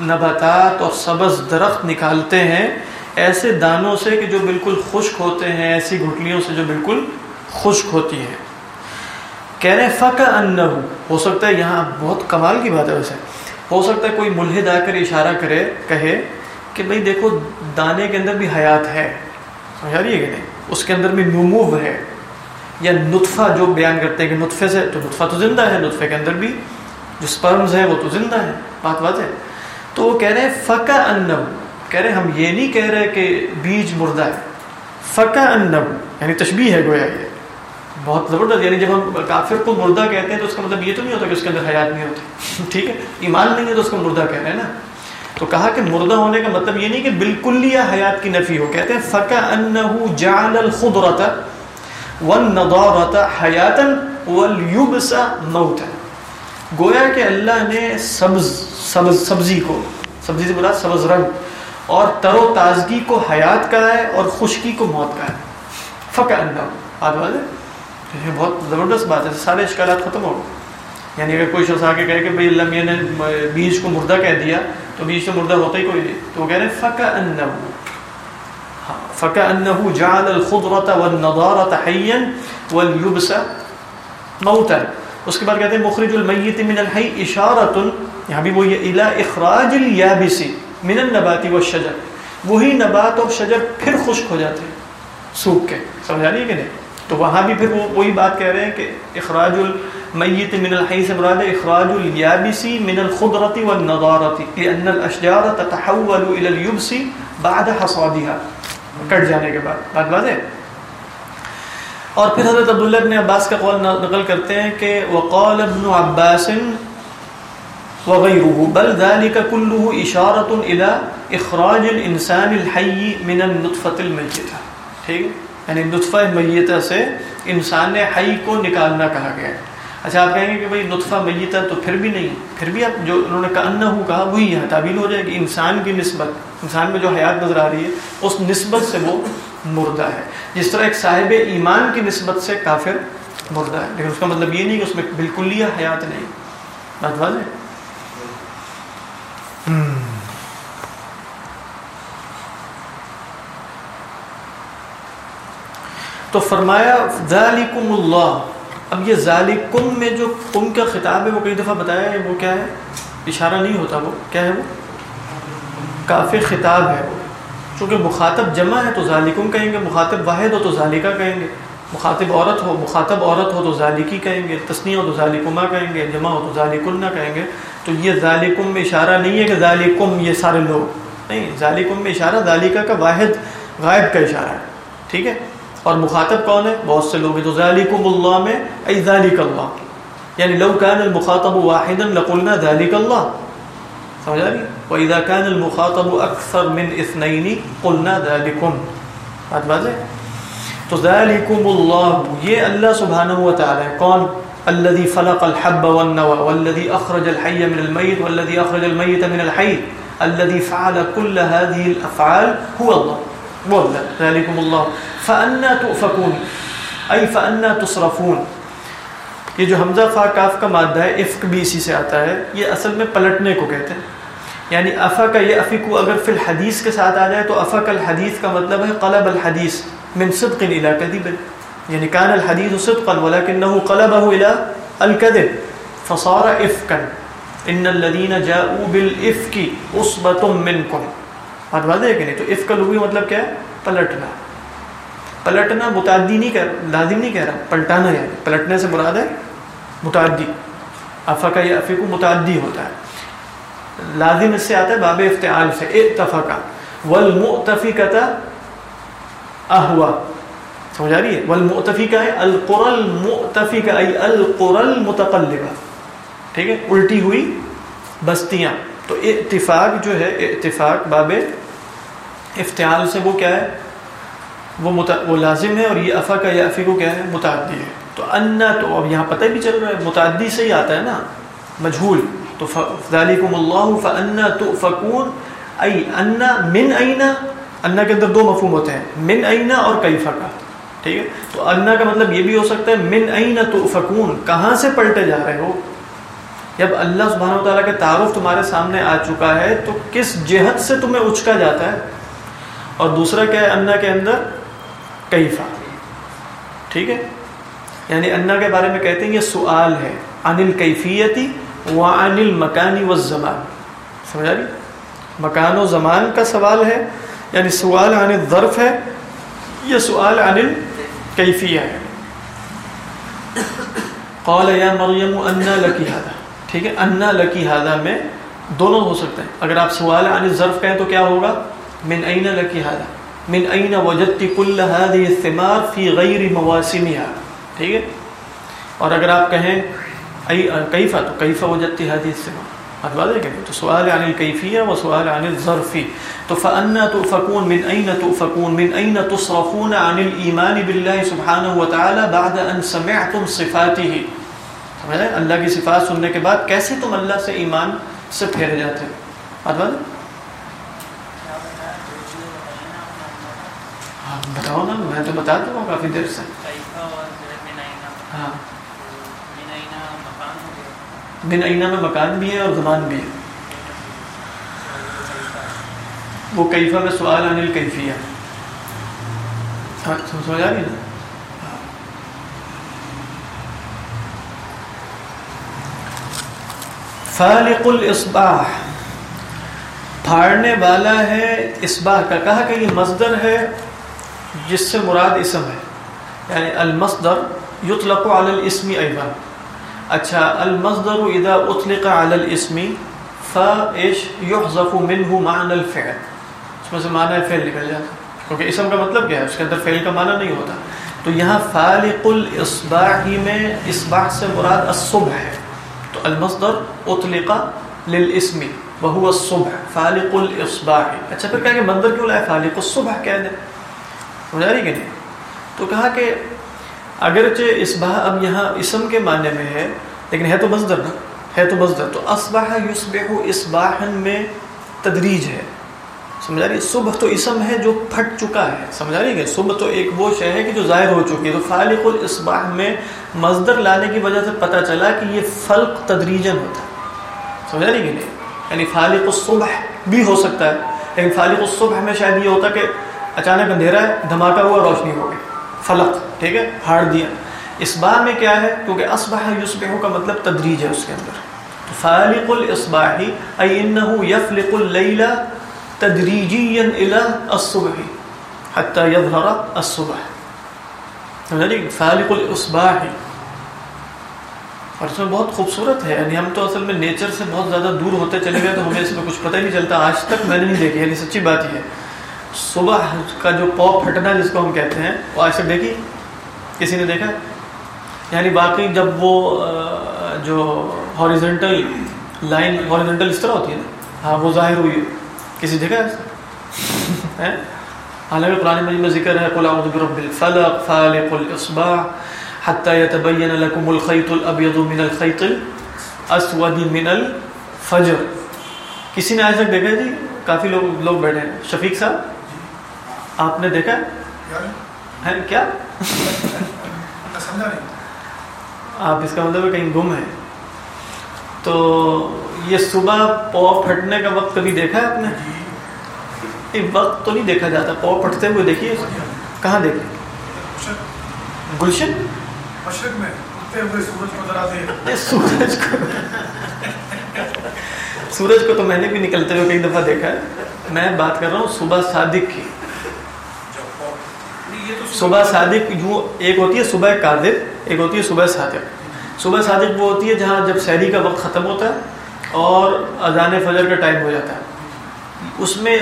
نباتات اور سبز درخت نکالتے ہیں ایسے دانوں سے کہ جو بالکل خشک ہوتے ہیں، ایسی گھٹلیوں سے جو بالکل خشک ہوتی ہیں۔ کہہ رہے ہیں فقہ انہو ہو سکتا ہے، یہاں بہت کمال کی بات ہے ویسے۔ ہو سکتا ہے، کوئی ملحد آ کر اشارہ کرے، کہے کہ بھئی دیکھو دانے کے اندر بھی حیات ہے۔ سمجھا رہی ہے کہ نہیں؟ اس کے اندر بھی نمو ہے۔ یا نطفہ جو بیان کرتے ہیں کہ نطفے سے، تو نطفہ تو زندہ ہے، نطفے کے اندر بھی جو سپرمز ہے وہ تو زندہ ہے بات بات ہے۔ تو وہ کہہ رہے ہیں فقہ انہو کہہ رہے ہیں، ہم یہ نہیں کہہ رہے کہ بیج مردہ ہے۔ فقہ انہو یعنی تشبیح ہے گویا یہ۔ بہت زبردست یعنی جب ہم کافر کو مردہ کہتے ہیں تو اس کا مطلب یہ تو نہیں ہوتا کہ اس کے اندر حیات نہیں ہوتی ٹھیک ہے؟ ایمان نہیں ہے تو اس کو مردہ کہہ رہے ہیں نا۔ تو کہا کہ مردہ ہونے کا مطلب یہ نہیں کہ بالکل یا حیات کی نفی ہو، کہتے ہیں فقہ انہو جعل الخضرت والنضارت حیاتا والیبس موتا۔ گویا کہ اللہ نے سبز سبز، سبزی کو، سبزی سے بلا سبز رنگ، اور تر و تازگی کو حیات کا ہے اور خشکی کو موت کا ہے۔ فقہ انہو بات بات یہ بہت زبردست بات ہے، سارے اشکالات ختم ہو گئے۔ یعنی اگر کوئی شخص آ کے کہے کہ بھائی اللہ میاں نے بیج کو مردہ کہہ دیا، تو بیج سے مردہ ہوتا ہی کوئی نہیں۔ تو وہ کہہ رہے ہیں فقہ انہو ہاں، فقہ انہو جعل الخضرت والنضارت حیا والیبس موتا۔ اس کے بعد کہتے ہیں، مخرج المیت من الحی اشارت یہاں بھی وہ یہ الى اخراج الیابس من النبات والشجر۔ وہی نبات اور شجر پھر خشک ہو جاتے ہیں، سوکھ کے۔ سمجھا نہیں کہ نہیں؟ تو وہاں بھی پھر وہ وہی بات کہہ رہے ہیں کہ اخراج المیت من الحی سے مراد اخراج الیابس من الخضرت والنضارت لان الاشجار تتحول الى اليبس بعد حصادها۔ کٹ جانے کے بعد۔ بات بات ہے؟ اور پھر حضرت عبداللہ ابن عباس کا قول نقل کرتے ہیں کہ وقال ابن عباس وغيره بل ذلك كله اشاره الى اخراج الانسان الحي من النطفه الميته ٹھیک؟ یعنی نطفہ میتہ سے انسان حی کو نکالنا کہا گیا ہے۔ اچھا آپ کہیں گے کہ بھائی نطفہ میتہ تو پھر بھی نہیں، پھر بھی آپ جو انہوں نے کہا ہو کہا، وہی یہاں تعبیل ہو جائے کہ انسان کی نسبت، انسان میں جو حیات نظر آ رہی ہے، اس نسبت سے وہ مردہ ہے۔ جس طرح ایک صاحب ایمان کی نسبت سے کافر مردہ ہے، لیکن اس کا مطلب یہ نہیں کہ اس میں بالکل ہی حیات نہیں۔ بات واضح تو فرمایا، ذالکم اللہ۔ اب یہ ذالکم میں جو کم کا خطاب ہے، وہ کئی دفعہ بتایا ہے، وہ کیا ہے؟ اشارہ نہیں ہوتا وہ۔ کیا ہے وہ؟ کافی خطاب ہے۔ وہ چونکہ مخاطب جمع ہے تو ذالکم کہیں گے، مخاطب واحد ہو تو ذالکہ کہیں گے۔ مخاطب عورت ہو، مخاطب عورت ہو تو ذالکی کہیں گے۔ تسنیہ ہو تو ذالکما کہیں گے، جمع ہو تو ذالکن کہیں گے۔ تو یہ ذالکم میں اشارہ نہیں ہے کہ ذالکم یہ سارے لوگ۔ نہیں ذالکم میں اشارہ ذالکہ کا واحد، غائب کا اشارہ ہے۔ ٹھیک ہے؟ اور مخاطب کون ہے؟ بہت سے لوگ ہیں تو ذالکم اللہ میں ای ذالک اللہ یعنی لو کان المخاطب واحدا لقلنا ذالک اللہ سمجھا رہی وَإِذَا كَانَ الْمُخَاطَبُ أَكْثَرْ مِنْ اِثْنَيْنِ قُلْنَا ذَلِكُمْ۔ بات بازے تو ذَلِكُمُ اللَّهُ، یہ اللہ سبحانہ وتعالی کون؟ الذي خلق الحب والنوى، والذي أخرج الحي من الميت، والذي أخرج الميت من الحي۔ الذي فعل كل هذه الأفعال هو الله۔ والله ذلكم الله. فأنا تؤفكون، أي فأنا تصرفون. یہ جو حمزہ فا کاف کا مادہ ہے افق بھی اسی سے آتا ہے، یہ اصل میں پلٹنے کو کہتے ہیں. یعنی افا کا یہ افق اگر فی الحدیث کے ساتھ آ جائے تو افق الحدیث کا مطلب ہے قلب الحدیث من صدق الى كذب. یعنی کان الحدیث صدقا ولكنه قلبه الى الكذب. فصار افكا ان الذين جاءوا بالافك عصبه منكم بات واضح ہے کہ نہیں تو افق لغوی مطلب کیا ہے؟ پلٹنا۔ پلٹنا متعدی نہیں کہہ رہا لازم نہیں کہہ رہا، پلٹانا ہے۔ پلٹنے سے مراد ہے متعدی۔ افقہ یا افق متعدی ہوتا ہے۔ لازم اس سے آتا ہے باب افتعال سے اتفقا والمؤتفقت اہوا۔ سمجھا رہی ہے؟ والمؤتفقہ ہے القرى المؤتفقہ ای القرى المتقلبہ ٹھیک ہے؟ الٹی ہوئی بستیاں۔ تو اتفاق جو ہے، اتفاق باب افتعال سے وہ کیا ہے؟ وہ مت... وہ لازم ہے اور یہ افا کا یا افی کو کیا ہے؟ متعدی ہے۔ تو انا تو اب یہاں پتہ بھی چل رہا ہے، متعدی سے ہی آتا ہے نا، مجھول۔ تو ذالکم اللہ فانا تؤفکون، ای انا من اینا انا کے اندر دو مفہوم ہوتے ہیں، من اینا اور کیفا کا۔ ٹھیک ہے؟ تو انا کا مطلب یہ بھی ہو سکتا ہے، من اینا تؤفکون، کہاں سے پلٹے جا رہے ہو؟ جب اللہ سبحانہ و تعالیٰ کا تعارف تمہارے سامنے آ چکا ہے، تو کس جہت سے تمہیں اچکا جاتا ہے؟ اور دوسرا کیا ہے؟ انا کے اندر کیفا. ٹھیک ہے؟ یعنی انا کے بارے میں کہتے ہیں یہ سوال ہے. عن الکیفیتی و عن المکانی والزمان سمجھا رہی؟ مکان و زمان کا سوال ہے. یعنی سوال عن الظرف ہے. یہ سوال عن الکیفیہ ہے. قال یا مریم، انا لکی هذا. ٹھیک ہے؟ انا لکی هذا میں دونوں ہو سکتے ہیں. اگر آپ سوال عن الظرف کہیں تو کیا ہوگا؟ من این لکی هذا؟ من این وجدت كل هذه الثمار في غیر مواسمها؟ ٹھیک ہے؟ اور اگر آپ کہیں کیفا تو کیفا ہو جاتی ہے حدیث سے بات واضح کہ تو سوال عن الکیفیہ و سوال عن الظرفی تو فانا تؤفكون؟ من اين تؤفكون؟ من اين تصرفون عن الايمان بالله سبحانه وتعالى بعد ان سمعتم صفاته. سمجھے اللہ کی صفات سننے کے بعد کیسے تم اللہ سے ایمان سے پھیر جاتے ہو؟ بات واضح بتاؤ نا میں تو بتا دوں کافی دیر سے ہاں بن اینا میں مکان بھی ہے اور زمان بھی ہے وہ کیفہ میں سوال عن الکیفیہ سمجھ آ گئی نا فالق الاصباح پھاڑنے والا ہے اصباح کا کہا کہ یہ مصدر ہے جس سے مراد اسم ہے۔ یعنی المصدر یطلق علی الاسم ایضا۔ اچھا المصدر اذا اطلق علی الاسم فايش يحذف منه معنى الفعل۔ اس میں سے معنی فعل نکل جاتا کیونکہ اسم کا مطلب کیا ہے؟ اس کے اندر فعل کا معنی نہیں ہوتا۔ تو یہاں فالق الاصباح میں اصباح سے مراد الصبح ہے۔ تو المصدر اطلق للاسم وهو الصبح، فالق الاصباح۔ اچھا پھر کہا کہ مندر کیوں لائے؟ فالق الصبح کہہ دیں۔ سمجھا رہی کہ نہیں۔ تو کہا کہ اگرچہ اصباح اب یہاں اسم کے معنی میں ہے، لیکن ہے تو مصدر نا۔ ہے تو مصدر۔ تو اصبح یصبح اصباحا میں تدریج ہے۔ سمجھا رہی؟ صبح تو اسم ہے جو پھٹ چکا ہے۔ سمجھا رہی کہ صبح تو ایک وہ شے ہے کہ جو ظاہر ہو چکی ہے۔ تو فالق الاصباح میں مصدر لانے کی وجہ سے پتہ چلا کہ یہ فلق تدریجن ہوتا ہے۔ سمجھا رہی کہ نہیں؟ یعنی فالق الصبح بھی ہو سکتا ہے، لیکن فالق الصبح میں شاید یہ ہوتا کہ اچانک اندھیرا ہے، دھماکہ ہوا، روشنی ہو گئی۔ فلق، ٹھیک ہے؟ ہاڑ دیا۔ اسباح میں کیا ہے؟ کیونکہ اسبح یصبح کا مطلب تدریج ہے اس کے اندر۔ فالق الاصباح، ای انه يفلق الليل تدریجیا الى الصبح حتى يظهر الصبح۔ سمجھا فالق الاصباح۔ اور اس میں بہت خوبصورت ہے یعنی ہم تو اصل میں نیچر سے بہت زیادہ دور ہوتے چلے گئے تو ہمیں اس میں کچھ پتہ ہی نہیں چلتا۔ آج تک میں نے نہیں دیکھی یعنی سچی بات یہ ہے۔ صبح کا جو پو پھٹنا جس کو ہم کہتے ہیں، وہ آج تک دیکھی؟ کسی نے دیکھا؟ یعنی باقی جب وہ جو ہاریزنٹل لائن ہاریزنٹل اس طرح ہوتی ہے نا؟ ہاں وہ ظاہر ہوئی کسی دیکھا ہے حالانکہ قرآن مجید میں ذکر ہے، قل اعوذ برب الفلق، فالق الاصباح حتى يتبين لكم الخيط الابيض من الخيط الاسود من الفجر۔ کسی نے آج تک دیکھا جی؟ کافی لوگ لوگ بیٹھے ہیں۔ شفیق صاحب؟ آپ نے دیکھا؟ ہے کیا؟ آپ اس کا مطلب کہیں گم ہے تو یہ صبح پو پھٹنے کا وقت کبھی دیکھا ہے آپ نے؟ یہ وقت تو نہیں دیکھا جاتا۔ پو پھٹتے ہوئے دیکھیے۔ کہاں دیکھے؟ گلشن۔
مشرق میں۔ سورج کو ذرا دے۔
سورج کو۔ سورج کو تو میں نے بھی نکلتے ہوئے کئی دفعہ دیکھا ہے۔ میں بات کر رہا ہوں صبح صادق کی۔ صبح صادق یوں ایک ہوتی ہے صبح کاذب ایک ہوتی ہے صبح صادق۔ صبح صادق وہ ہوتی ہے جہاں جب سحری کا وقت ختم ہوتا ہے اور اذان فجر کا ٹائم ہو جاتا ہے۔ اس میں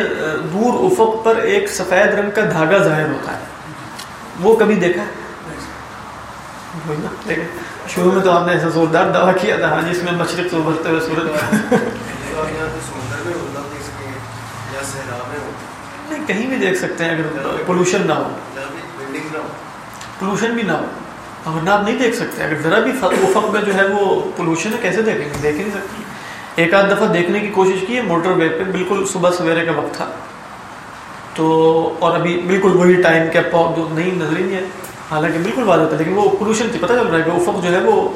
دور افق پر ایک سفید رنگ کا دھاگا ظاہر ہوتا ہے۔ وہ کبھی دیکھا؟ شروع میں تو آپ نے ایسا زوردار دعویٰ کیا تھا ہاں جس میں مشرق سے ابھرتے ہوئے سورج نہیں کہیں بھی دیکھ سکتے ہیں اگر پولوشن نہ ہو۔ پولوشن بھی نہ ہو. اگر نہ آپ نہیں دیکھ سکتے. اگر ذرا بھی افق میں جو ہے وہ پولوشن ہے کیسے دیکھیں گے؟ دیکھ ہی نہیں سکتے. ایک آدھ دفعہ دیکھنے کی کوشش کی ہے موٹر وے پہ بالکل صبح سویرے کا وقت تھا. تو اور ابھی بالکل وہی ٹائم کیا نہیں نظر ہی نہیں ہے حالانکہ بالکل واضح تھا لیکن وہ پولوشن تھی پتہ چل رہا ہے کہ افق جو ہے وہ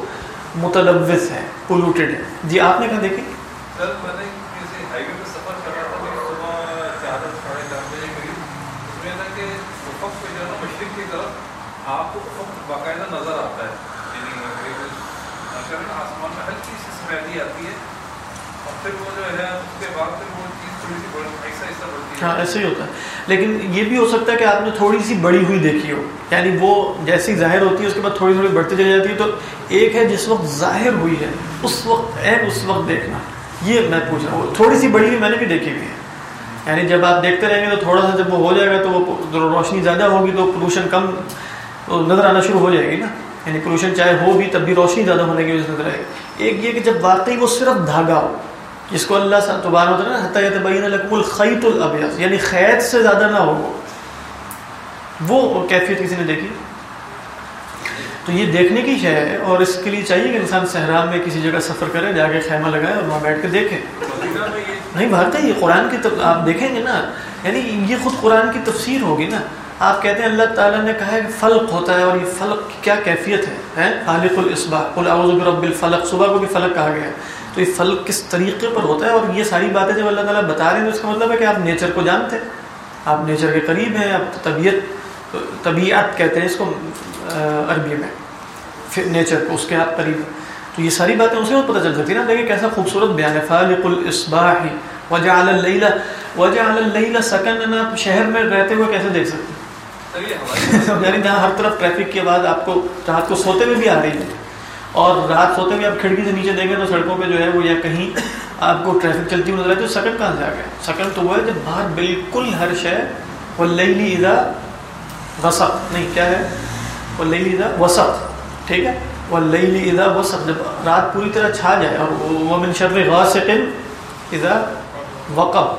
متلوث ہے پولوٹیڈ ہے. جی آپ نے کہا دیکھی
باقاعدہ نظر آتا ہے آسمان میں ہلکی سی سمیدی آتی ہے اور پھر وہ جو ہے اس کے بعد پھر وہ چیز تھوڑی سی بڑھ ایسا ہاں، ایسا
ہاں ایسے ہی ہوتا ہے۔ لیکن یہ بھی ہو سکتا ہے کہ آپ نے تھوڑی سی بڑی ہوئی دیکھی ہو۔ یعنی وہ جیسی ظاہر ہوتی ہے، اس کے بعد تھوڑی تھوڑی بڑھتی چلی جاتی ہے۔ تو ایک ہے جس وقت ظاہر ہوئی ہے، اس وقت این اس وقت دیکھنا۔ یہ میں پوچھ رہا ہوں تھوڑی سی بڑی ہوئی میں نے بھی دیکھی ہوئی ہے۔ یعنی جب آپ دیکھتے رہیں گے تو تھوڑا سا جب وہ ہو جائے گا تو وہ روشنی زیادہ ہوگی تو پولوشن کم نظر آنا شروع ہو جائے گی نا۔ یعنی پولوشن چاہے ہو بھی تب بھی روشنی زیادہ ہونے کی وجہ سے نظر آئے گی۔ ایک یہ کہ جب واقعی وہ صرف دھاگا ہو جس کو اللہ تبارہ ہوتا ہے نا حتیٰ تبین لکم الابیض یعنی خیط سے زیادہ نہ ہو وہ۔ کیفیت کسی نے دیکھی؟ تو یہ دیکھنے کی شے ہے اور اس کے لیے چاہیے کہ انسان صحرا میں کسی جگہ سفر کرے، جا کے خیمہ لگائے اور وہاں بیٹھ کے دیکھے۔ نہیں بھاگتا یہ قرآن کی تف... آپ دیکھیں گے نا یعنی یہ خود قرآن کی تفسیر ہوگی نا۔ آپ کہتے ہیں اللہ تعالیٰ نے کہا ہے کہ فلق ہوتا ہے اور یہ فلق کی کیا کیفیت ہے خالق الاسباح قل اعوذ برب الفلق، صبح کو بھی فلق کہا گیا ہے۔ تو یہ فلق کس طریقے پر ہوتا ہے اور یہ ساری باتیں جب اللہ تعالیٰ بتا رہے ہیں تو اس کا مطلب ہے کہ آپ نیچر کو جانتے ہیں۔ آپ نیچر کے قریب ہیں آپ طبیعت طبیعت کہتے ہیں اس کو عربی میں۔ پھر نیچر کو اس کے آپ قریب ہیں تو یہ ساری باتیں اسے اور پتہ چل سکتی ہیں نا۔ دیکھیں کیسا خوبصورت بیان ہے۔ فالق الاصباح وجعل اللیل وجعل اللیل سکن آپ شہر میں رہتے ہوئے کیسے دیکھ سکتے ہیں؟ یعنی جہاں ہر طرف ٹریفک کی آواز آپ کو رات کو سوتے ہوئے بھی آ رہی ہے۔ اور رات سوتے ہوئے آپ کھڑکی سے نیچے دیکھیں تو سڑکوں پہ جو ہے وہ یا کہیں آپ کو ٹریفک چلتی ہوئی نظر آئے تو سکن کہاں سے آ گیا سکن تو وہ ہے جب باہر بالکل ہر شے وہ لیلی اذا وسط، نہیں، کیا ہے؟ وہ لیلی اذا وسط، ٹھیک ہے؟ وہ لیلی اذا وسط، جب رات پوری طرح چھا جائے، اور وہ من شر غاسق اذا وقب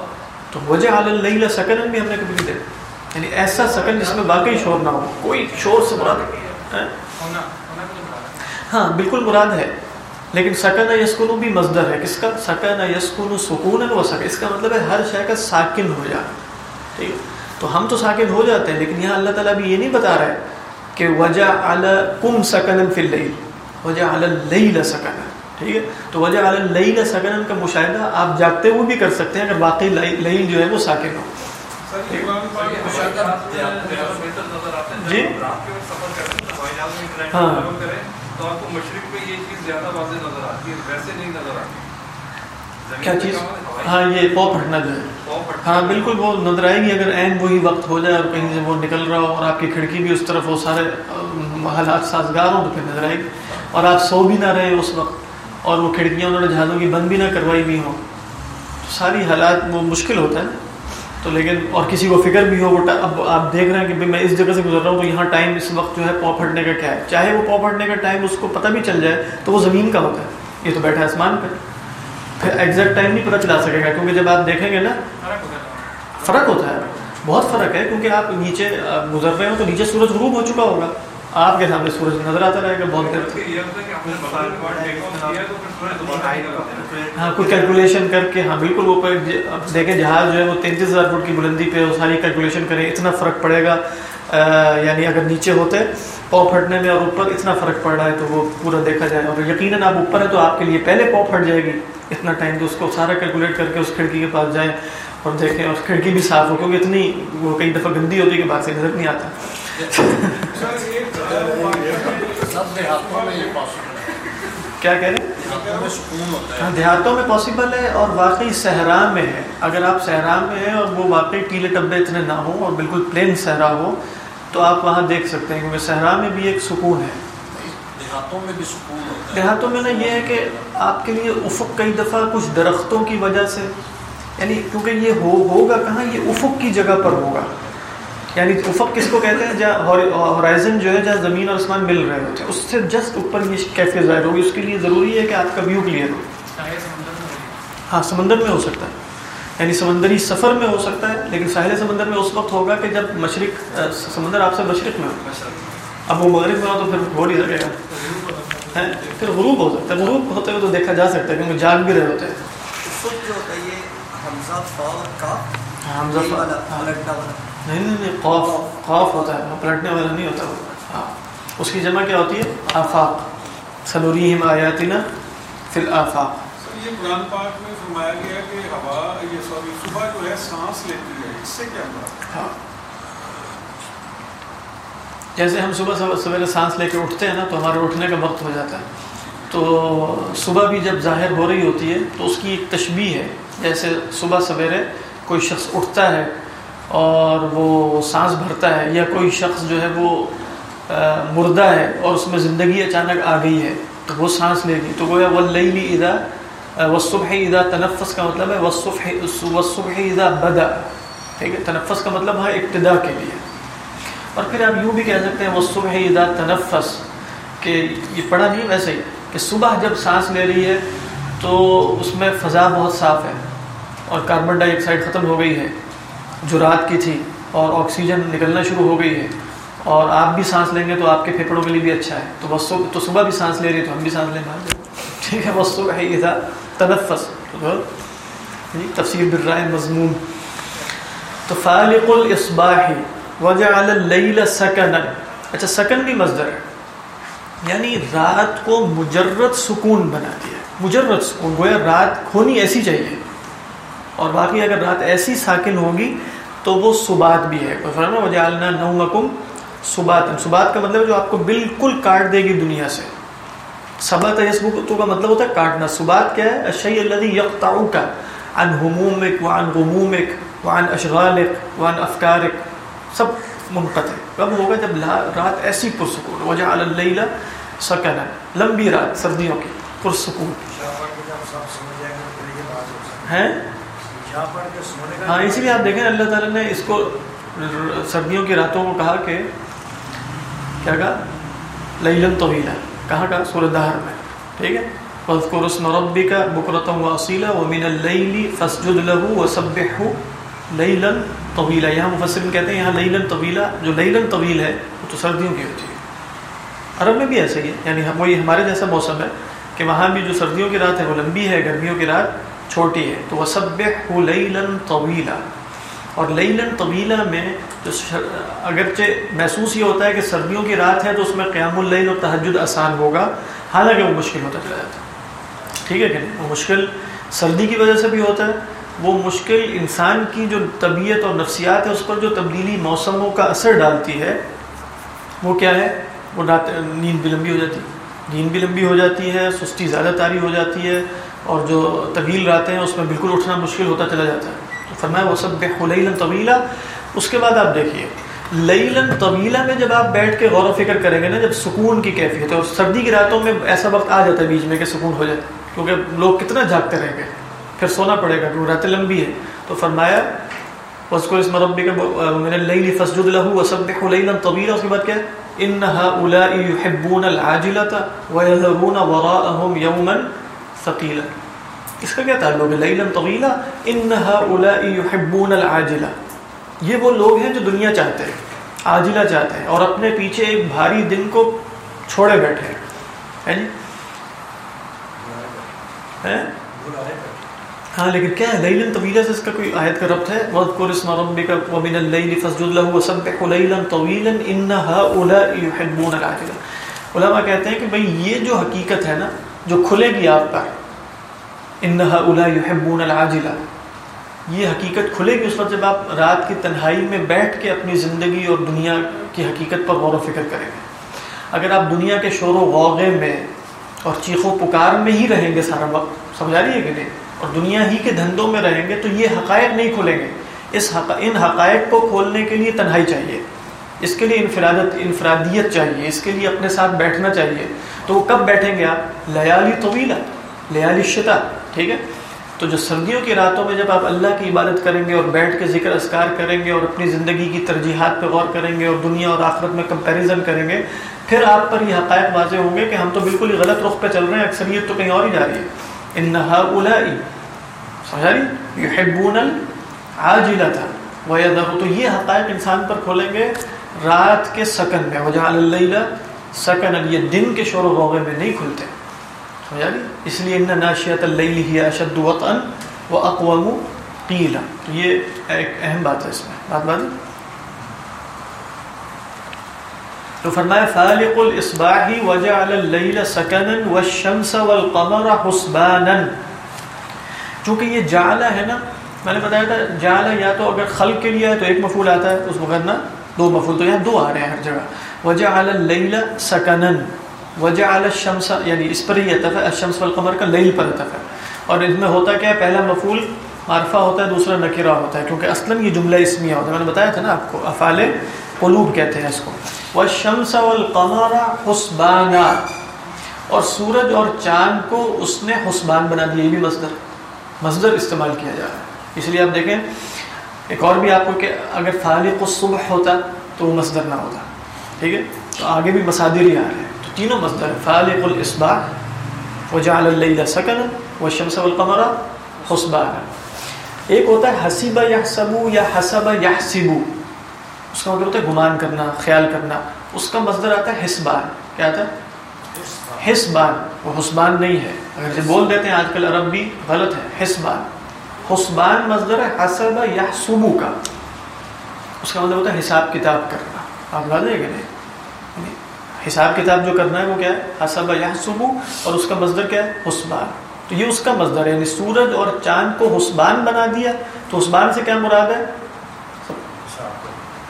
تو وجہ علی اللیل سکن بھی ہم نے کبھی نہیں دیکھا۔ یعنی ایسا سکن جس میں باقی شور نہ ہو، کوئی شور سے مراد ہے
ہونا ہونا بھی نہیں بتا
ہاں بالکل مراد ہے۔ لیکن سکن یسکن بھی مصدر ہے۔ کس کا؟ سکن یسکن سکون و سکن۔ اس کا مطلب ہے ہر شے کا ساکن ہو جانا ٹھیک ہے؟ تو ہم تو ساکن ہو جاتے ہیں لیکن یہاں اللہ تعالیٰ بھی یہ نہیں بتا رہا ہے کہ وجہ کم سکن فی اللیل۔ وجہ اللیل سکن ٹھیک ہے؟ تو وجہ اللیل سکن کا مشاہدہ آپ جاگتے ہوئے بھی کر سکتے ہیں اگر واقعی لیل جو ہے وہ ساکن ہو۔ جی۔ ہاں۔
تو آپ کو مشرق میں یہ چیز زیادہ واضح نظر آتی ہے ویسے نہیں نظر آتی۔
کیا چیز؟ ہاں یہ پاؤ پھٹنا جو ہے۔ ہاں بالکل وہ نظر آئے گی اگر عین وہی وقت ہو جائے اور کہیں سے وہ نکل رہا ہو اور آپ کی کھڑکی بھی اس طرف وہ سارے حالات سازگار ہوں تو پھر نظر آئے گی۔ اور آپ سو بھی نہ رہے اس وقت اور وہ کھڑکیاں انہوں نے جہازوں کی بند بھی نہ کروائی ہوئی ہوں۔ تو ساری حالات وہ مشکل ہوتا ہے۔ تو لیکن اور کسی کو فکر بھی ہو، وہ اب آپ دیکھ رہے ہیں کہ میں اس جگہ سے گزر رہا ہوں تو یہاں ٹائم اس وقت جو ہے پاؤ پھٹنے کا کیا ہے؟ چاہے وہ پاؤ پھٹنے کا ٹائم اس کو پتہ بھی چل جائے تو وہ زمین کا ہوتا ہے یہ تو بیٹھا ہے آسمان پہ پھر ایگزیکٹ ٹائم نہیں پتہ چلا سکے گا، کیونکہ جب آپ دیکھیں گے نا،
فرق ہوتا ہے۔
بہت فرق ہے، کیونکہ آپ نیچے گزر رہے ہو تو نیچے سورج غروب ہو چکا ہوگا۔ آپ کے سامنے سورج نظر آتا رہے گا، بہت دیر ہاں کوئی کیلکولیشن کر کے ہاں بالکل وہ جی، دیکھیں، جہاز جو ہے وہ تینتیس ہزار فٹ کی بلندی پہ، وہ ساری کیلکولیشن کریں، اتنا فرق پڑے گا۔ یعنی اگر نیچے ہوتے پاؤں پھٹنے میں اور اوپر اتنا فرق پڑ رہا ہے، تو وہ پورا دیکھا جائے۔ اور یقیناً آپ اوپر ہیں، تو آپ کے لیے پہلے پاؤں پھٹ جائے گی۔ اتنا ٹائم تو اس کو سارا کیلکولیٹ کر کے اس کھڑکی کے پاس جائیں اور دیکھیں، اور کھڑکی بھی صاف ہو، کیونکہ اتنی وہ کئی دفعہ گندی ہوتی ہے کہ باہر سے نظر نہیں آتا۔
سب دیہاتوں میں یہ پاسبل ہے
کیا کہہ رہے ہیں؟ ہاں دیہاتوں میں پاسبل ہے اور واقعی صحرا میں ہے۔ اگر آپ صحرا میں ہیں اور وہ واقعی ٹیلے ٹبے اتنے نہ ہوں اور بالکل پلین صحرا ہو تو آپ وہاں دیکھ سکتے ہیں کیونکہ صحرا میں بھی ایک سکون ہے۔
دیہاتوں میں بھی سکون ہوتا ہے۔
دیہاتوں میں نا یہ ہے کہ آپ کے لیے افق کئی دفعہ کچھ درختوں کی وجہ سے یعنی کیونکہ یہ ہو ہوگا کہاں؟ یہ افق کی جگہ پر ہوگا۔ یعنی افق کس کو کہتے ہیں؟ جہاں ہورائزن جو ہے جہاں زمین اور آسمان مل رہے ہوتے ہیں اس سے جسٹ اوپر یہ کیفیت ظاہر ہوگی۔ اس کے لیے ضروری ہے کہ آپ کا ویو کلیئر ہو۔ ہاں سمندر میں ہو سکتا ہے۔ یعنی سمندری سفر میں ہو سکتا ہے لیکن ساحل سمندر میں اس وقت ہوگا کہ جب مشرق سمندر آپ سے مشرق میں ہو اب وہ مغرب میں ہو تو پھر ہو نہیں سکے گا؟ پھر غروب ہو سکتا ہے۔ غروب ہوتے ہوئے تو دیکھا جا سکتا ہے کیونکہ جاگ بھی رہے ہوتے ہیں۔ نہیں نہیں نہیں خوف خوف ہوتا ہے پلٹنے والا نہیں ہوتا وہ ہاں۔ اس کی جمع کیا ہوتی ہے؟ آفاق۔ سنوریم آیاتنا فی الآفاق۔
یہ قرآن پاک میں فرمایا گیا کہ ہوا یہ سوری صبح جو ہے سانس لیتی ہے اس سے کیا مراد
ہاں۔ جیسے ہم صبح سو- سویرے سانس لے کے اٹھتے ہیں نا تو ہمارے اٹھنے کا وقت ہو جاتا ہے۔ تو صبح بھی جب ظاہر ہو رہی ہوتی ہے تو اس کی ایک تشبیح ہے۔ جیسے صبح سویرے کوئی شخص اٹھتا ہے اور وہ سانس بھرتا ہے یا کوئی شخص جو ہے وہ مردہ ہے اور اس میں زندگی اچانک آ گئی ہے، تو وہ سانس لے گی۔ تو گویا واللیلی اذا والصبح اذا تنفس کا مطلب ہے والصبح والصبح اذا بدا۔ ٹھیک ہے، تنفس کا مطلب ہے ابتدا کے لیے۔ اور پھر آپ یوں بھی کہہ سکتے ہیں والصبح اذا تنفس، کہ یہ پڑھا نہیں ویسے ہی، کہ صبح جب سانس لے رہی ہے تو اس میں فضا بہت صاف ہے اور کاربن ڈائی آکسائڈ ختم ہو گئی ہے۔ جو رات کی تھی اور آکسیجن نکلنا شروع ہو گئی ہے اور آپ بھی سانس لیں گے تو آپ کے پھیپھڑوں کے لیے بھی اچھا ہے۔ تو بس تو صبح بھی سانس لے رہی ہے تو ہم بھی سانس لیں گے۔ ٹھیک ہے، بس تو ہے یہ تھا تنفس۔ جی تفسیر برائے مضمون۔ تو فالق الاصباح وجعل اللیل سکنا۔ اچھا سکن بھی مصدر ہے۔ یعنی رات کو مجرد سکون بنا دیا مجرد سکون، گویا رات ہونی ایسی چاہیے۔ اور باقی اگر رات ایسی ساکن ہوگی تو وہ صبات بھی ہے۔ فرما وجعلنا نومکم صبات صبات کا مطلب ہے جو آپ کو بالکل کاٹ دے گی دنیا سے۔ سبت یسبو کا مطلب ہوتا ہے کاٹنا۔ صبات کیا ہے؟ الشیء الذي يقطعك عن همومك وعن غمومك وعن اشغالك وعن افکارك سب منقطع۔ کب ہوگا جب رات ایسی پرسکون۔ وجعل اللیل سکنا۔ لمبی رات سردیوں کی پرسکون۔ ہیں؟ ہاں اسی لیے آپ دیکھیں، اللہ تعالیٰ نے اس کو سردیوں کی راتوں کو کہا کہ کیا کہا؟ لیلن طویلا۔ کہاں کہا؟ سورہ دہر میں۔ ٹھیک ہے؟ وَذْكُرُ اسْمَ رَبِّكَ بُكْرَةً وَأَصِيلًا وَمِنَ اللَّيْلِ فَاسْجُدْ لَهُ وَسَبِّحْهُ لَيْلًا طویلا۔ یہاں مفسرین کہتے ہیں، یہاں لیلن طویلا، جو لیلن طویل ہے، وہ تو سردیوں کی ہوتی ہے۔ عرب میں بھی ایسا ہی ہے۔ یعنی وہی ہمارے جیسا موسم ہے کہ وہاں بھی جو سردیوں کی رات ہے، وہ لمبی ہے، گرمیوں کی رات چھوٹی ہے، تو وہ سب لیلن طویلا اور لیلن طویلا میں جو اگرچہ محسوس یہ ہوتا ہے کہ سردیوں کی رات ہے، تو اس میں قیام اللیل اور تہجد آسان ہوگا۔ حالانکہ وہ مشکل ہوتا چلا جاتا ہے۔ ٹھیک ہے کہ نہیں؟ وہ مشکل سردی کی وجہ سے بھی ہوتا ہے۔ وہ مشکل انسان کی جو طبیعت اور نفسیات ہے، اس پر جو تبدیلی موسموں کا اثر ڈالتی ہے، وہ کیا ہے؟ وہ رات نیند بھی لمبی ہو جاتی ہے۔ نیند بھی لمبی ہو جاتی ہے، سستی زیادہ تاری ہو جاتی ہے۔ اور جو طویل راتیں ہیں، اس میں بالکل اٹھنا مشکل ہوتا چلا جاتا ہے۔ تو فرمایا وہ سب لیلن طویلا اس کے بعد آپ دیکھیے لیلن طویلا میں جب آپ بیٹھ کے غور و فکر کریں گے نا، جب سکون کی کیفیت ہے، اور سردی کی راتوں میں ایسا وقت آ جاتا ہے بیچ میں کہ سکون ہو جائے، کیونکہ لوگ کتنا جاگتے رہیں گے۔ پھر سونا پڑے گا، کیونکہ راتیں لمبی ہے تو فرمایا اس کو اس مربی کا میرے لئی فسجد لہو وسب لیلن طویلا اس کے بعد کیا ان هؤلاء يحبون العاجلة ويذرون وراءهم يوما ثقيلا اس کا کیا تعلق ہے؟ لیلا طویلا ان هؤلاء يحبون العاجلة یہ وہ لوگ ہیں جو دنیا چاہتے ہیں، عاجلہ چاہتے ہیں اور اپنے پیچھے ایک بھاری دن کو چھوڑے بیٹھے ہیں۔ جی؟ ہاں لیکن کیا ہے؟ لیلن طویلا سے اس کا کوئی آیت کا ربط ہے؟ وَذْكُرِ اسْمَ رَبِّكَ وَمِنَ اللَّيْلِ فَاسْجُدْ لَهُ وَسَبِّحْهُ لَيْلًا طَوِيلًا إِنَّ هَؤُلَاءِ يُحِبُّونَ الْعَاجِلَةَ۔ علماء کہتے ہیں کہ بھئی یہ جو حقیقت ہے نا جو کھلے گی آپ پر۔ إِنَّ هَؤُلَاءِ يُحِبُّونَ الْعَاجِلَةَ یہ حقیقت کھلے گی اس پر جب آپ رات کی تنہائی میں بیٹھ کے اپنی زندگی اور دنیا کی حقیقت پر غور و فکر کریں گے۔ اگر آپ دنیا کے شور و غوغے میں اور چیخ و پکار میں ہی رہیں گے سارا وقت سمجھا رہی ہے کہ نہیں؟ اور دنیا ہی کے دھندوں میں رہیں گے تو یہ حقائق نہیں کھلیں گے۔ اس حق... ان حقائق کو کھولنے کے لیے تنہائی چاہیے۔ اس کے لیے انفرادت، انفرادیت چاہیے۔ اس کے لیے اپنے ساتھ بیٹھنا چاہیے۔ تو وہ کب بیٹھیں گے آپ؟ لیالی طویلا لیالی شتا ٹھیک ہے؟ تو جو سردیوں کی راتوں میں جب آپ اللہ کی عبادت کریں گے اور بیٹھ کے ذکر اذکار کریں گے اور اپنی زندگی کی ترجیحات پہ غور کریں گے اور دنیا اور آخرت میں کمپیریزن کریں گے، پھر آپ پر یہ حقائق واضح ہوں گے کہ ہم تو بالکل ہی غلط رخ پہ چل رہے ہیں، اکثریت تو کہیں اور ہی جا رہی ہے۔ انہا اولائی سمجھا رہی؟ یحبون تو یہ حقائق انسان پر کھولیں گے رات کے سکن میں۔ وجعل اللیل سکن یہ دن کے شور و غوغے میں نہیں کھلتے۔ سمجھا رہی اس لیے ان ناشیت اللیل ہی اشد وطن و اقوام قیلا۔ یہ ایک اہم بات ہے اس میں۔ بات بات۔ تو فرمایا، فالق الاصباح وجعل اللیل سکنا والشمس والقمر حسبانا۔ چونکہ یہ جعلہ ہے نا، میں نے بتایا تھا، جعلہ یا تو اگر خلق کے لیے ہے تو ایک مفعول آتا ہے، اس وقت دو مفعول تو یہاں دو آ رہے ہیں ہر جگہ۔ وجعل اللیل سکنا۔ وجعل الشمس یعنی اس پر ہی اتفق ہے الشمس والقمر کا لیل پر اتفق۔ ہے اور اس میں ہوتا کیا ہے؟ پہلا مفعول معرفہ ہوتا ہے، دوسرا نکرہ ہوتا ہے، کیونکہ اصلا یہ جملہ اسمیہ ہوتا ہے۔ میں نے بتایا تھا نا آپ کو، افعال قلوب کہتے ہیں اس کو۔ والشمس والقمر حسبانا۔ اور سورج اور چاند کو اس نے حسبان بنا دیا، یہ بھی مصدر۔ مصدر استعمال کیا جا رہا ہے۔ اس لیے آپ دیکھیں ایک اور بھی آپ کو کہ اگر فالق الصبح ہوتا تو وہ مصدر نہ ہوتا، ٹھیک ہے؟ تو آگے بھی مسادر ہی آ رہے ہیں۔ تو تینوں مصدر ہے فالق الاسباح وجعل اللیل سکنا والشمس والقمر حسبانا۔ ایک ہوتا ہے حسیبہ یحسبو یا حسب یحسبو۔ اس کا مطلب ہوتا ہے گمان کرنا، خیال کرنا۔ اس کا مصدر آتا ہے حسبان۔ کیا آتا ہے؟ حسبان۔ وہ حسبان نہیں ہے۔ اگر یہ بول دیتے ہیں آج کل عرب بھی غلط ہے، حسبان۔ حسبان مصدر ہے حسب یحسبو کا اس کا مطلب ہوتا ہے حساب کتاب کرنا۔ آپ بتا دیں کہ نہیں؟ یعنی حساب کتاب جو کرنا ہے وہ کیا ہے؟ حسب یحسبو۔ اور اس کا مصدر کیا ہے؟ حسبان۔ تو یہ اس کا مصدر ہے۔ یعنی سورج اور چاند کو حسبان بنا دیا۔ تو حسبان سے کیا مراد ہے؟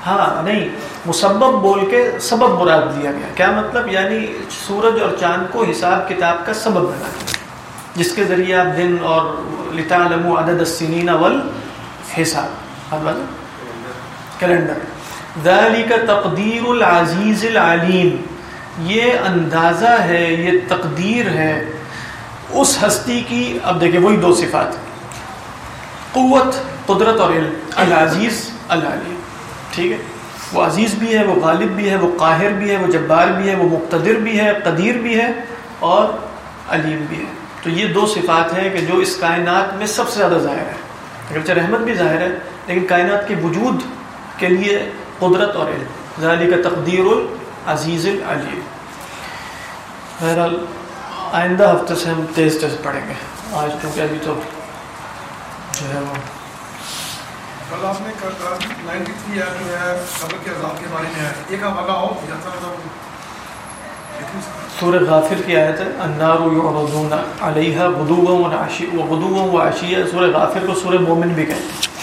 ہاں نہیں، مسبب بول کے سبب مراد دیا گیا۔ کیا مطلب؟ یعنی سورج اور چاند کو حساب کتاب کا سبب بنا دیا۔ جس کے ذریعے آپ دن اور لتعلم عدد السنین والحساب. آپ بات کیلنڈر. ذالک تقدیر العزیز العلیم. یہ اندازہ ہے، یہ تقدیر ہے اس ہستی کی، اب دیکھیں، وہی دو صفات. قوت، قدرت اور علم. العزیز، العلیم. ٹھیک ہے؟ وہ عزیز بھی ہے، وہ غالب بھی ہے، وہ قاہر بھی ہے، وہ جبار بھی ہے، وہ مقتدر بھی ہے، قدیر بھی ہے اور علیم بھی ہے. تو یہ دو صفات ہیں کہ جو اس کائنات میں سب سے زیادہ ظاہر ہے اگرچہ رحمت بھی ظاہر ہے، لیکن کائنات کے وجود کے لیے قدرت اور علم۔ ذالی کا تقدیر العزیز العلیم۔ بہرحال، آئندہ ہفتے سے ہم تیز تیز پڑھیں گے۔ آج کیونکہ ابھی تو جو ہے وہ
کل آپ نے نائنٹی تھری ایپ جو ہے قبر کے عذاب کے بارے میں ایک آپ آگاہ ہو
سورہ غافر کی آیت ہے، النار یعرضون علیہا غدوا و غدوا و عشیہ، سورہ غافر کو سورہ مومن بھی کہتے ہیں۔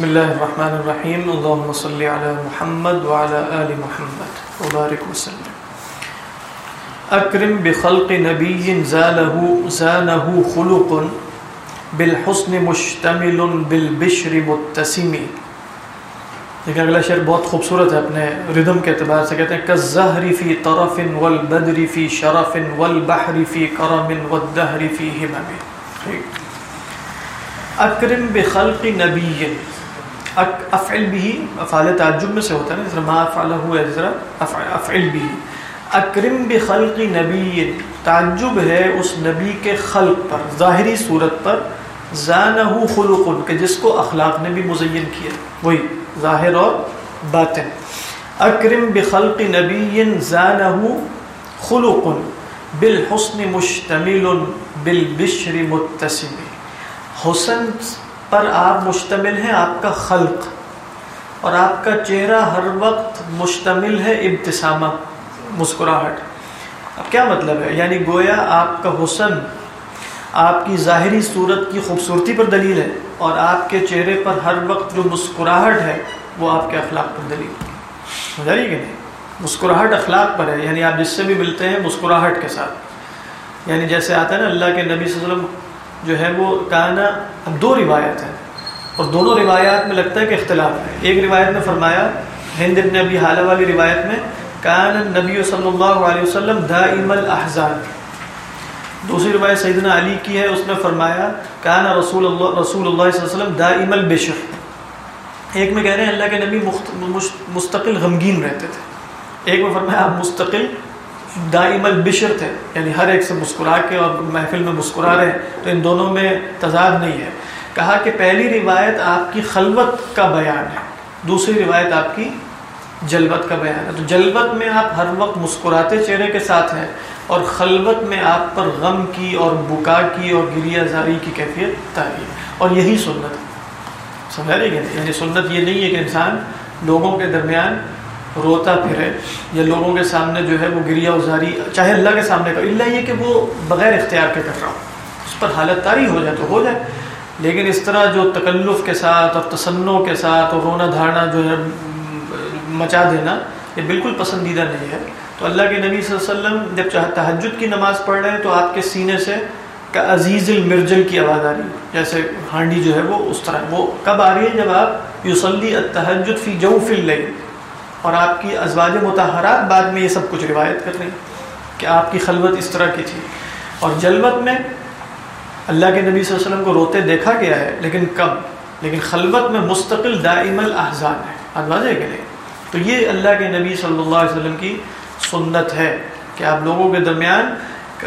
بسم الله الرحمن الرحيم اللهم صل على محمد وعلى آل محمد. وبارك وسلم. اکرم بخلق نبی زاله زانه خلق بالحسن مشتمل بالبشر متسم. لیکن اگلا شعر بہت خوبصورت ہے اپنے ردم کے اعتبار سے، کہتے ہیں، کالزہر فی طرف والبدر فی شرف والبحر فی کرم والدہر فی ہمم ٹھیک. اکرم بخلق نبی افعل بھی افعال تعجب میں سے ہوتا ہے نا، جس طرح ما افعلہ ہوا جس طرح افعل بھی اکرم بخلق نبی، تعجب ہے اس نبی کے خلق پر، ظاہری صورت پر زانہ خلق کہ جس کو اخلاق نے بھی مزین کیا، وہی ظاہر اور باطن. اکرم بخلق نبی زانہ خلق بالحسن مشتمل بالبشر متسم. حسن پر آپ مشتمل ہیں، آپ کا خلق۔ اور آپ کا چہرہ ہر وقت مشتمل ہے، ابتسامہ، مسکراہٹ۔ اب کیا مطلب ہے؟ یعنی گویا آپ کا حسن، آپ کی ظاہری صورت کی خوبصورتی پر دلیل ہے، اور آپ کے چہرے پر ہر وقت جو مسکراہٹ ہے، وہ آپ کے اخلاق پر دلیل ہے۔ سمجھا کہ نہیں؟ مسکراہٹ اخلاق پر ہے یعنی آپ جس سے بھی ملتے ہیں، مسکراہٹ کے ساتھ۔ یعنی جیسے آتا ہے نا، اللہ کے نبی صلی اللہ علیہ وسلم جو ہے وہ کہنا اب دو روایت ہیں اور دونوں روایات میں لگتا ہے کہ اختلاف ہے۔ ایک روایت میں فرمایا، ہند ابن ابی حالہ والی روایت میں، کان نبی صلی اللہ علیہ وسلم دائم الاحزان۔ دوسری روایت سیدنا علی کی ہے، اس میں فرمایا، کان رسول اللہ رسول اللہ صلی اللہ علیہ وسلم دائم البشر۔ ایک میں کہہ رہے ہیں، اللہ کے نبی مستقل غمگین رہتے تھے۔ ایک میں فرمایا، آپ مستقل دائم البشر تھے یعنی ہر ایک سے مسکرا کے اور محفل میں مسکرا رہے ہیں، تو ان دونوں میں تضاد نہیں ہے۔ کہا کہ پہلی روایت آپ کی خلوت کا بیان ہے، دوسری روایت آپ کی جلبت کا بیان ہے۔ تو جلبت میں آپ ہر وقت مسکراتے چہرے کے ساتھ ہیں اور خلوت میں آپ پر غم کی اور بکا کی اور گریا زاری کی کیفیت تاری ہے۔ اور یہی سنت سمجھا رہی کہ یعنی سنت یہ نہیں ہے کہ انسان لوگوں کے درمیان روتا پھرے یا لوگوں کے سامنے جو ہے وہ گریا ازاری چاہے اللہ کے سامنے کا اللہ یہ کہ وہ بغیر اختیار کے کر رہا ہو اس پر حالت تاری ہو جائے تو ہو جائے۔ لیکن اس طرح جو تکلف کے ساتھ اور تسنوں کے ساتھ اور رونا دھاڑنا جو ہے مچا دینا، یہ بالکل پسندیدہ نہیں ہے۔ تو اللہ کے نبی صلی اللہ علیہ وسلم جب چاہ تہجد کی نماز پڑھ رہے ہیں تو آپ کے سینے سے کا عزیز المرجل کی آواز آ رہی ہے۔ جیسے ہانڈی جو ہے وہ اس طرح، وہ کب آ رہی ہے؟ جب آپ یوسلی التحجد فی جوف اللیل اور آپ کی ازواج متحرات بعد میں یہ سب کچھ روایت کر رہی ہیں کہ آپ کی خلوت اس طرح کی تھی۔ اور جلوت میں اللہ کے نبی صلی اللہ علیہ وسلم کو روتے دیکھا گیا ہے، لیکن کب؟ لیکن خلوت میں مستقل دائم الاحزان ہے۔ اندازہ ہے کہ نہیں؟ تو یہ اللہ کے نبی صلی اللہ علیہ وسلم کی سنت ہے کہ آپ لوگوں کے درمیان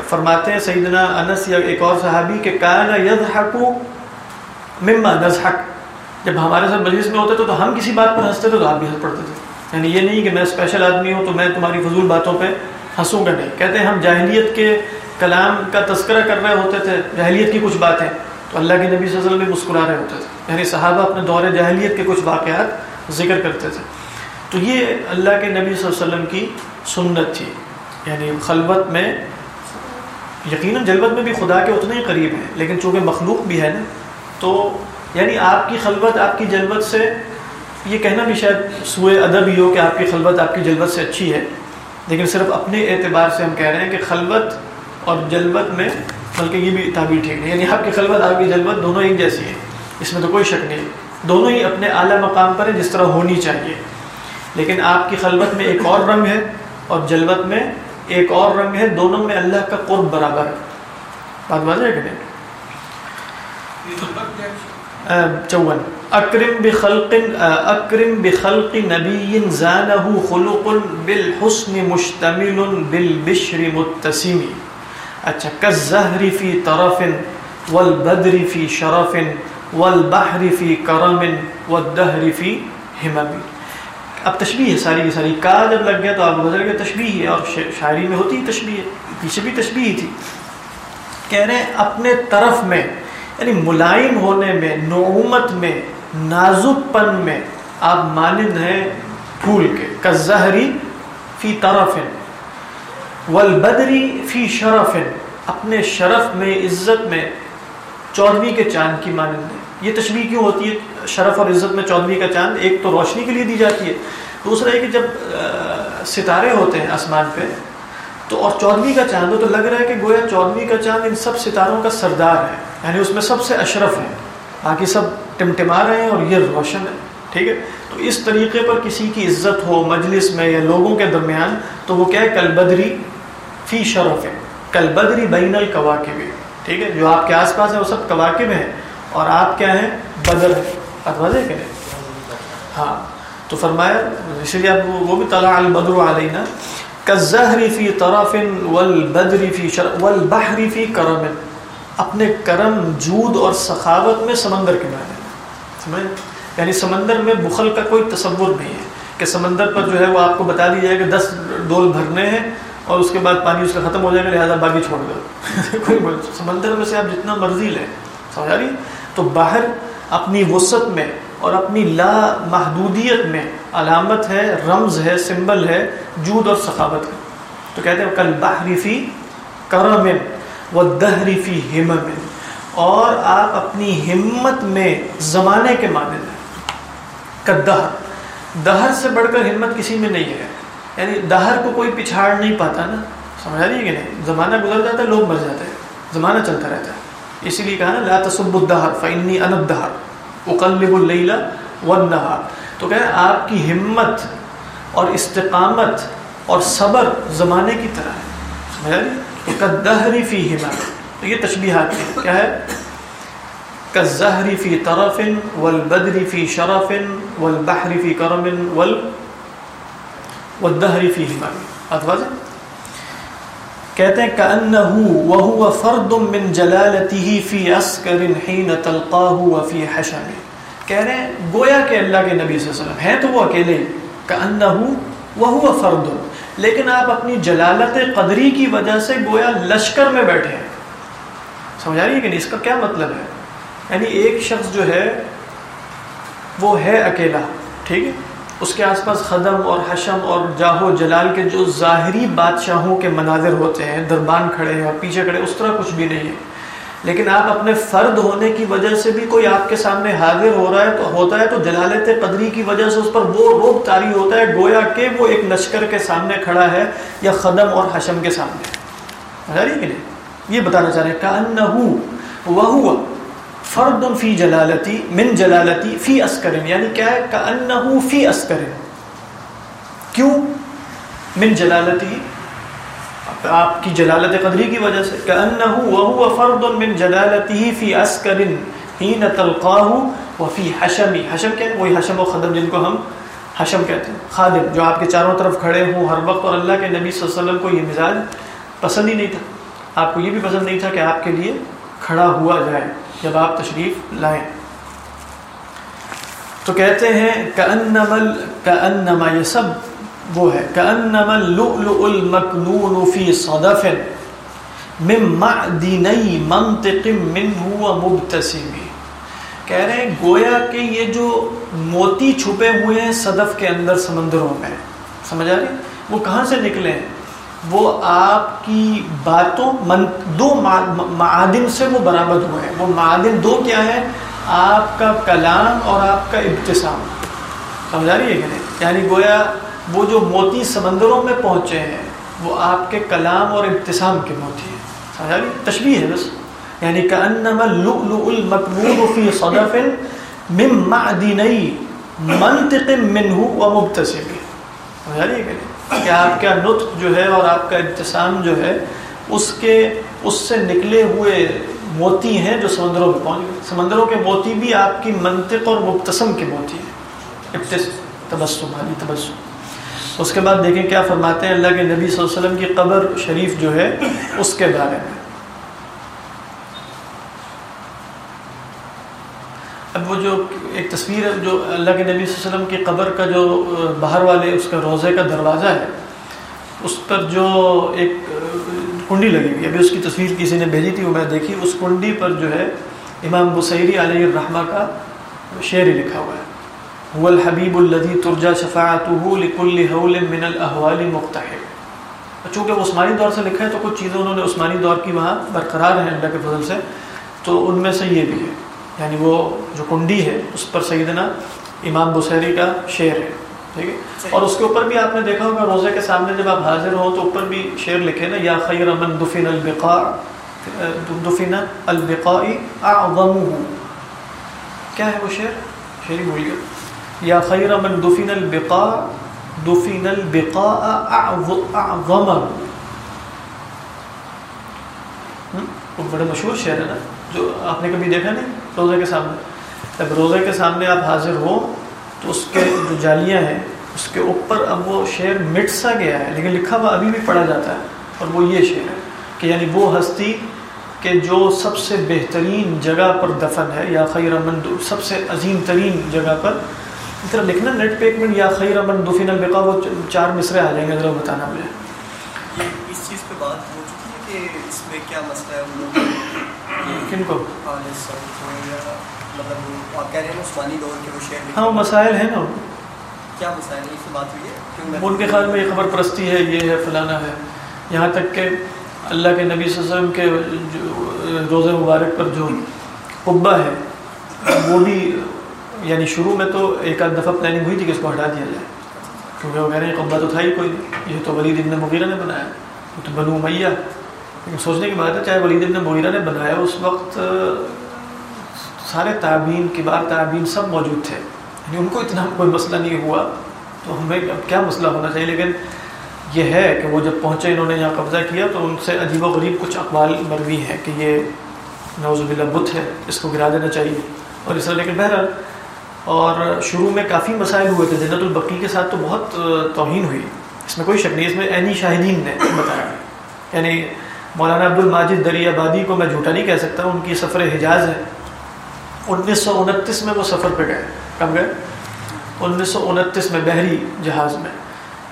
فرماتے ہیں، سیدنا انس یا ایک اور صحابی کہ کانا یضحک مما نضحک۔ جب ہمارے ساتھ مجلس میں ہوتے تھے تو ہم کسی بات پر ہنستے تھے تو آپ بھی ہنس پڑتے تھے۔ یعنی یہ نہیں کہ میں اسپیشل آدمی ہوں تو میں تمہاری فضول باتوں پہ ہنسوں گا نہیں۔ کہتے ہیں ہم جاہلیت کے کلام کا تذکرہ کر رہے ہوتے تھے، جاہلیت کی کچھ باتیں۔ تو اللہ کے نبی صلی اللہ علیہ وسلم بھی مسکرا رہے ہوتے تھے۔ یعنی صحابہ اپنے دور جاہلیت کے کچھ واقعات ذکر کرتے تھے۔ تو یہ اللہ کے نبی صلی اللہ علیہ وسلم کی سنت تھی۔ یعنی خلوت میں، یقیناً جلوت میں بھی خدا کے اتنے ہی قریب ہیں، لیکن چونکہ مخلوق بھی ہے نا، تو یعنی آپ کی خلوت، آپ کی جلوت سے یہ کہنا بھی شاید سوئے ادب ہی ہو کہ آپ کی خلوت آپ کی جلوت سے اچھی ہے لیکن صرف اپنے اعتبار سے ہم کہہ رہے ہیں کہ خلوت اور جلوت میں بلکہ یہ بھی تعبیر ٹھیک نہیں یعنی آپ کی خلوت آپ کی جلوت دونوں ایک جیسی ہے اس میں تو کوئی شک نہیں۔ دونوں ہی اپنے اعلیٰ مقام پر ہیں جس طرح ہونی چاہیے۔ لیکن آپ کی خلوت میں ایک اور رنگ ہے اور جلوت میں ایک اور رنگ ہے۔ دونوں میں اللہ کا قرب برابر ہے۔ بات واضح ہے کہ نہیں؟
ہے
چون۔ اکرم بخلق اکرم بخلق نبی زانہ خلق بالحسن مشتمل بالبشر متسم. اچھا کالزہر فی طرف والبدر فی شرف والبحر فی کرم والدہر فی ہمم اب تشبیہ ہے ساری کی ساری. کا جب لگ گیا تو آپ کو بدل گیا تشبیہ ہے اور شاعری میں ہوتی تشبیہ ہے، پیچھے بھی تشبیہ تھی. کہہ رہے ہیں اپنے طرف میں یعنی ملائم ہونے میں، نعومت میں نازک پن میں آپ مانند ہیں پھول کے کزہری فی طرف والبدری فی شرف اپنے شرف میں، عزت میں چودھویں کے چاند کی مانند ہے یہ تشبیہ کیوں ہوتی ہے؟ شرف اور عزت میں چودھویں کا چاند ایک تو روشنی کے لیے دی جاتی ہے۔ دوسرا یہ کہ جب ستارے ہوتے ہیں آسمان پہ، تو اور چودھویں کا چاند ہو تو لگ رہا ہے کہ گویا چودھویں کا چاند ان سب ستاروں کا سردار ہے یعنی اس میں سب سے اشرف ہے باقی سب ٹمٹما رہے ہیں اور یہ روشن ہے، ٹھیک ہے؟ تو اس طریقے پر کسی کی عزت ہو مجلس میں یا لوگوں کے درمیان، تو وہ کیا ہے؟ کل بدری فی شرف ہے۔ کل بدری بین القواقب ٹھیک ہے؟ جو آپ کے آس پاس ہے، وہ سب کواقب ہیں۔ اور آپ کیا ہیں؟ بدر ہیں۔ اتوازے ہاں۔ تو فرمایا، اسی لیے آپ وہ بھی طلع البدر علینا۔ کالزہر فی طرف والبدر فی شرف والبحر فی کرم۔ اپنے کرم، جود اور سخاوت میں سمندر کے معنی۔ سمجھ یعنی سمندر میں بخل کا کوئی تصور نہیں ہے کہ سمندر پر جو ہے وہ آپ کو بتا دیا جائے کہ دس ڈول بھرنے ہیں اور اس کے بعد پانی اس کا ختم ہو جائے گا، لہٰذا باقی چھوڑ دو۔ کوئی سمندر میں سے آپ جتنا مرضی لیں سمجھا رہی؟ تو باہر اپنی وسعت میں اور اپنی لا محدودیت میں علامت ہے، رمز ہے، سمبل ہے، جود اور سخاوت کا تو کہتے ہیں کل باہری فی کرم و دہری فی ہمم اور آپ اپنی ہمت میں زمانے کے معنی میں دہر۔ دہر سے بڑھ کر ہمت کسی میں نہیں ہے۔ یعنی دہر کو کوئی پچھاڑ نہیں پاتا نا۔ سمجھا رہی ہے کہ نہیں؟ زمانہ گزر جاتا ہے، لوگ مر جاتے ہیں۔ زمانہ چلتا رہتا ہے۔ اسی لیے کہا نا، لا تصب الدہر فعنی انب دہر اقلب اللیل والنہار۔ تو کہ آپ کی ہمت اور استقامت اور صبر زمانے کی طرح ہے۔ سمجھا رہی تو کدہری فی ہمت تو یہ تشبیہات ہیں۔ کیا ہے؟ کالزہر فی طرف والبدر فی شرف والبحر فی کرم وال والدہر فی ہمت اتواز کہتے ہیں کأنہو وہو فرد من جلالتہ فی اسکر حین تلقاہ وفی حشم۔ کہہ رہے ہیں، گویا کہ اللہ کے نبی صلی اللہ علیہ وسلم ہیں تو وہ اکیلے۔ کأنہو وہو فرد۔ لیکن آپ اپنی جلالت قدری کی وجہ سے گویا لشکر میں بیٹھے ہیں۔ سمجھا رہی ہے کہ نہیں؟ اس کا کیا مطلب ہے؟ یعنی ایک شخص جو ہے، وہ ہے اکیلا، ٹھیک ہے؟ اس کے آس پاس خدم اور حشم اور جاہو جلال کے جو ظاہری بادشاہوں کے مناظر ہوتے ہیں، دربان کھڑے ہیں اور پیچھے کھڑے اس طرح کچھ بھی نہیں ہے۔ لیکن آپ اپنے فرد ہونے کی وجہ سے بھی کوئی آپ کے سامنے حاضر ہو رہا ہے تو ہوتا ہے تو جلالت قدری کی وجہ سے اس پر وہ روب تاری ہوتا ہے، گویا کہ وہ ایک لشکر کے سامنے کھڑا ہے یا خدم اور حشم کے سامنے۔ سمجھا رہی کہ نہیں؟ یہ بتانا چاہ رہے ہیں کانہو فرد فی جلالتی، من جلالتی فی اسکرن یعنی کیا ہے؟ کانہو فی اسکرن کیوں؟ من جلالتی، آپ کی جلالت قدری کی وجہ سے۔ کانہو وہو فرد من جلالتی فی اسکرن حین تلقاہو وفی حشمی۔ حشم کیا ہے؟ وہی حشم و خدم جن کو ہم حشم کہتے ہیں۔ خادم، جو آپ کے چاروں طرف کھڑے ہوں ہر وقت اور اللہ کے نبی صلی اللہ علیہ وسلم کو یہ مزاج پسند ہی نہیں تھا۔ آپ کو یہ بھی پسند نہیں تھا کہ آپ کے لیے کھڑا ہوا جائے جب آپ تشریف لائیں۔ تو کہتے ہیں کأنما یہ سب وہ ہے، کأنما اللؤلؤ المكنون في صدف من منطق منه ومبتسم کہہ رہے ہیں گویا کہ یہ جو موتی چھپے ہوئے ہیں صدف کے اندر سمندروں میں، سمجھ آ رہی؟ وہ کہاں سے نکلے ہیں؟ وہ آپ کی باتوں من دو معادن سے وہ برآمد ہوئے ہیں۔ وہ معادن دو کیا ہیں؟ آپ کا کلام اور آپ کا ابتسام۔ سمجھا رہی ہے کہ نہیں؟ یعنی گویا وہ جو موتی سمندروں میں پہنچے ہیں، وہ آپ کے کلام اور ابتسام کے موتی ہیں۔ سمجھا رہی تشبیہ ہے بس۔ یعنی کأنما اللؤلؤ المكنون في صدف من معدنی منطق منه ومبتسم۔ سمجھا رہی ہے کہ نہیں؟ کہ آپ کا نطق جو ہے اور آپ کا ابتسام جو ہے، اس کے، اس سے نکلے ہوئے موتی ہیں جو سمندروں میں۔ پہنچ گئے سمندروں کے موتی بھی آپ کی منطق اور مبتسم کے موتی ہیں۔ تبسم، علی تبسم۔ اس کے بعد دیکھیں کیا فرماتے ہیں۔ اللہ کے نبی صلی اللہ علیہ وسلم کی قبر شریف جو ہے، اس کے بارے میں۔ اب وہ جو ایک تصویر ہے، جو اللہ کے نبی صلی اللہ علیہ وسلم کی قبر کا جو باہر والے اس کا روزے کا دروازہ ہے، اس پر جو ایک کنڈی لگی ہوئی ابھی اس کی تصویر کسی نے بھیجی تھی، وہ میں دیکھی۔ اس کنڈی پر جو ہے امام بصیری علیہ الرحمہ کا شعر لکھا ہوا ہے۔ هو الحبیب الذي ترجى شفاعته لكل هول من الاحوال مقتحم۔ چونکہ عثمانی دور سے لکھا ہے، تو کچھ چیزیں انہوں نے عثمانی دور کی وہاں برقرار ہیں اللہ کے فضل سے، تو ان میں سے یہ بھی ہے۔ یعنی وہ جو کنڈی ہے اس پر سیدنا امام بصیری کا شعر ہے ٹھیک ہے؟ اور اس کے اوپر بھی آپ نے دیکھا ہوگا روزے کے سامنے جب آپ حاضر ہوں تو اوپر بھی شعر لکھے نا یا خیر من دفن البقاء دفن البقاء اعظمه۔ کیا ہے وہ شعر؟ شعر ہی بھول گیا یا خیر من دفن البقاء دفن البقاء اعظمه وہ بڑے مشہور شعر ہے نا جو آپ نے کبھی دیکھا نہیں؟ روزے کے سامنے۔ جب روزے کے سامنے آپ حاضر ہو تو اس کے جو جالیاں ہیں، اس کے اوپر اب وہ شعر مٹ سا گیا ہے، لیکن لکھا ہوا ابھی بھی پڑھا جاتا ہے۔ اور وہ یہ شعر ہے کہ یعنی وہ ہستی کہ جو سب سے بہترین جگہ پر دفن ہے، یا خیر مند سب سے عظیم ترین جگہ پر۔ اس طرح لکھنا نیٹ پہ ایک منٹ، یا خیر من دفن البقا وہ چار مصرے آ جائیں گے، ذرا بتانا مجھے
اس چیز پہ بات ہو چکی ہے کہ اس میں کیا مسئلہ ہے؟
کن کو؟
مطلب
ہاں وہ مسائل ہیں نا۔
کیا مسائل اس بات ہوئی ہے؟
ان کے خیال میں یہ خبر پرستی ہے یہ ہے فلانا ہے۔ یہاں تک کہ اللہ کے نبی صلی اللہ علیہ وسلم کے جو روزہ مبارک پر جو قبہ ہے وہ بھی یعنی شروع میں تو ایک آدھ دفعہ پلاننگ ہوئی تھی کہ اس کو ہٹا دیا جائے۔ کیونکہ وہ کہہ رہے ہیں قبہ تو تھا ہی کوئی یہ تو ولید ابن مغیرہ نے بنایا۔ تو بنو لیکن سوچنے کی بات ہے، چاہے ولید ابن مغیرہ نے بنایا، اس وقت سارے تعبین کبار تعبین سب موجود تھے۔ یعنی ان کو اتنا کوئی مسئلہ نہیں ہوا، تو ہمیں اب کیا مسئلہ ہونا چاہیے؟ لیکن یہ ہے کہ وہ جب پہنچے، انہوں نے یہاں قبضہ کیا، تو ان سے عجیب و غریب کچھ اقوال مروی ہیں کہ یہ نوز باللہ بت ہے، اس کو گرا دینا چاہیے۔ اور اس طرح، لیکن بہرحال، اور شروع میں کافی مسائل ہوئے تھے۔ جنت البقی کے ساتھ تو بہت توہین ہوئی۔ اس میں کوئی شک نہیں، اس میں عینی شاہدین نے بتایا۔ یعنی مولانا عبد الماجد دری آبادی کو میں جھوٹا نہیں کہہ سکتا، ان کی سفر حجاز ہے۔ انیس سو انتیس میں وہ سفر پہ گئے، کب گئے؟ انیس سو انتیس میں بحری جہاز میں۔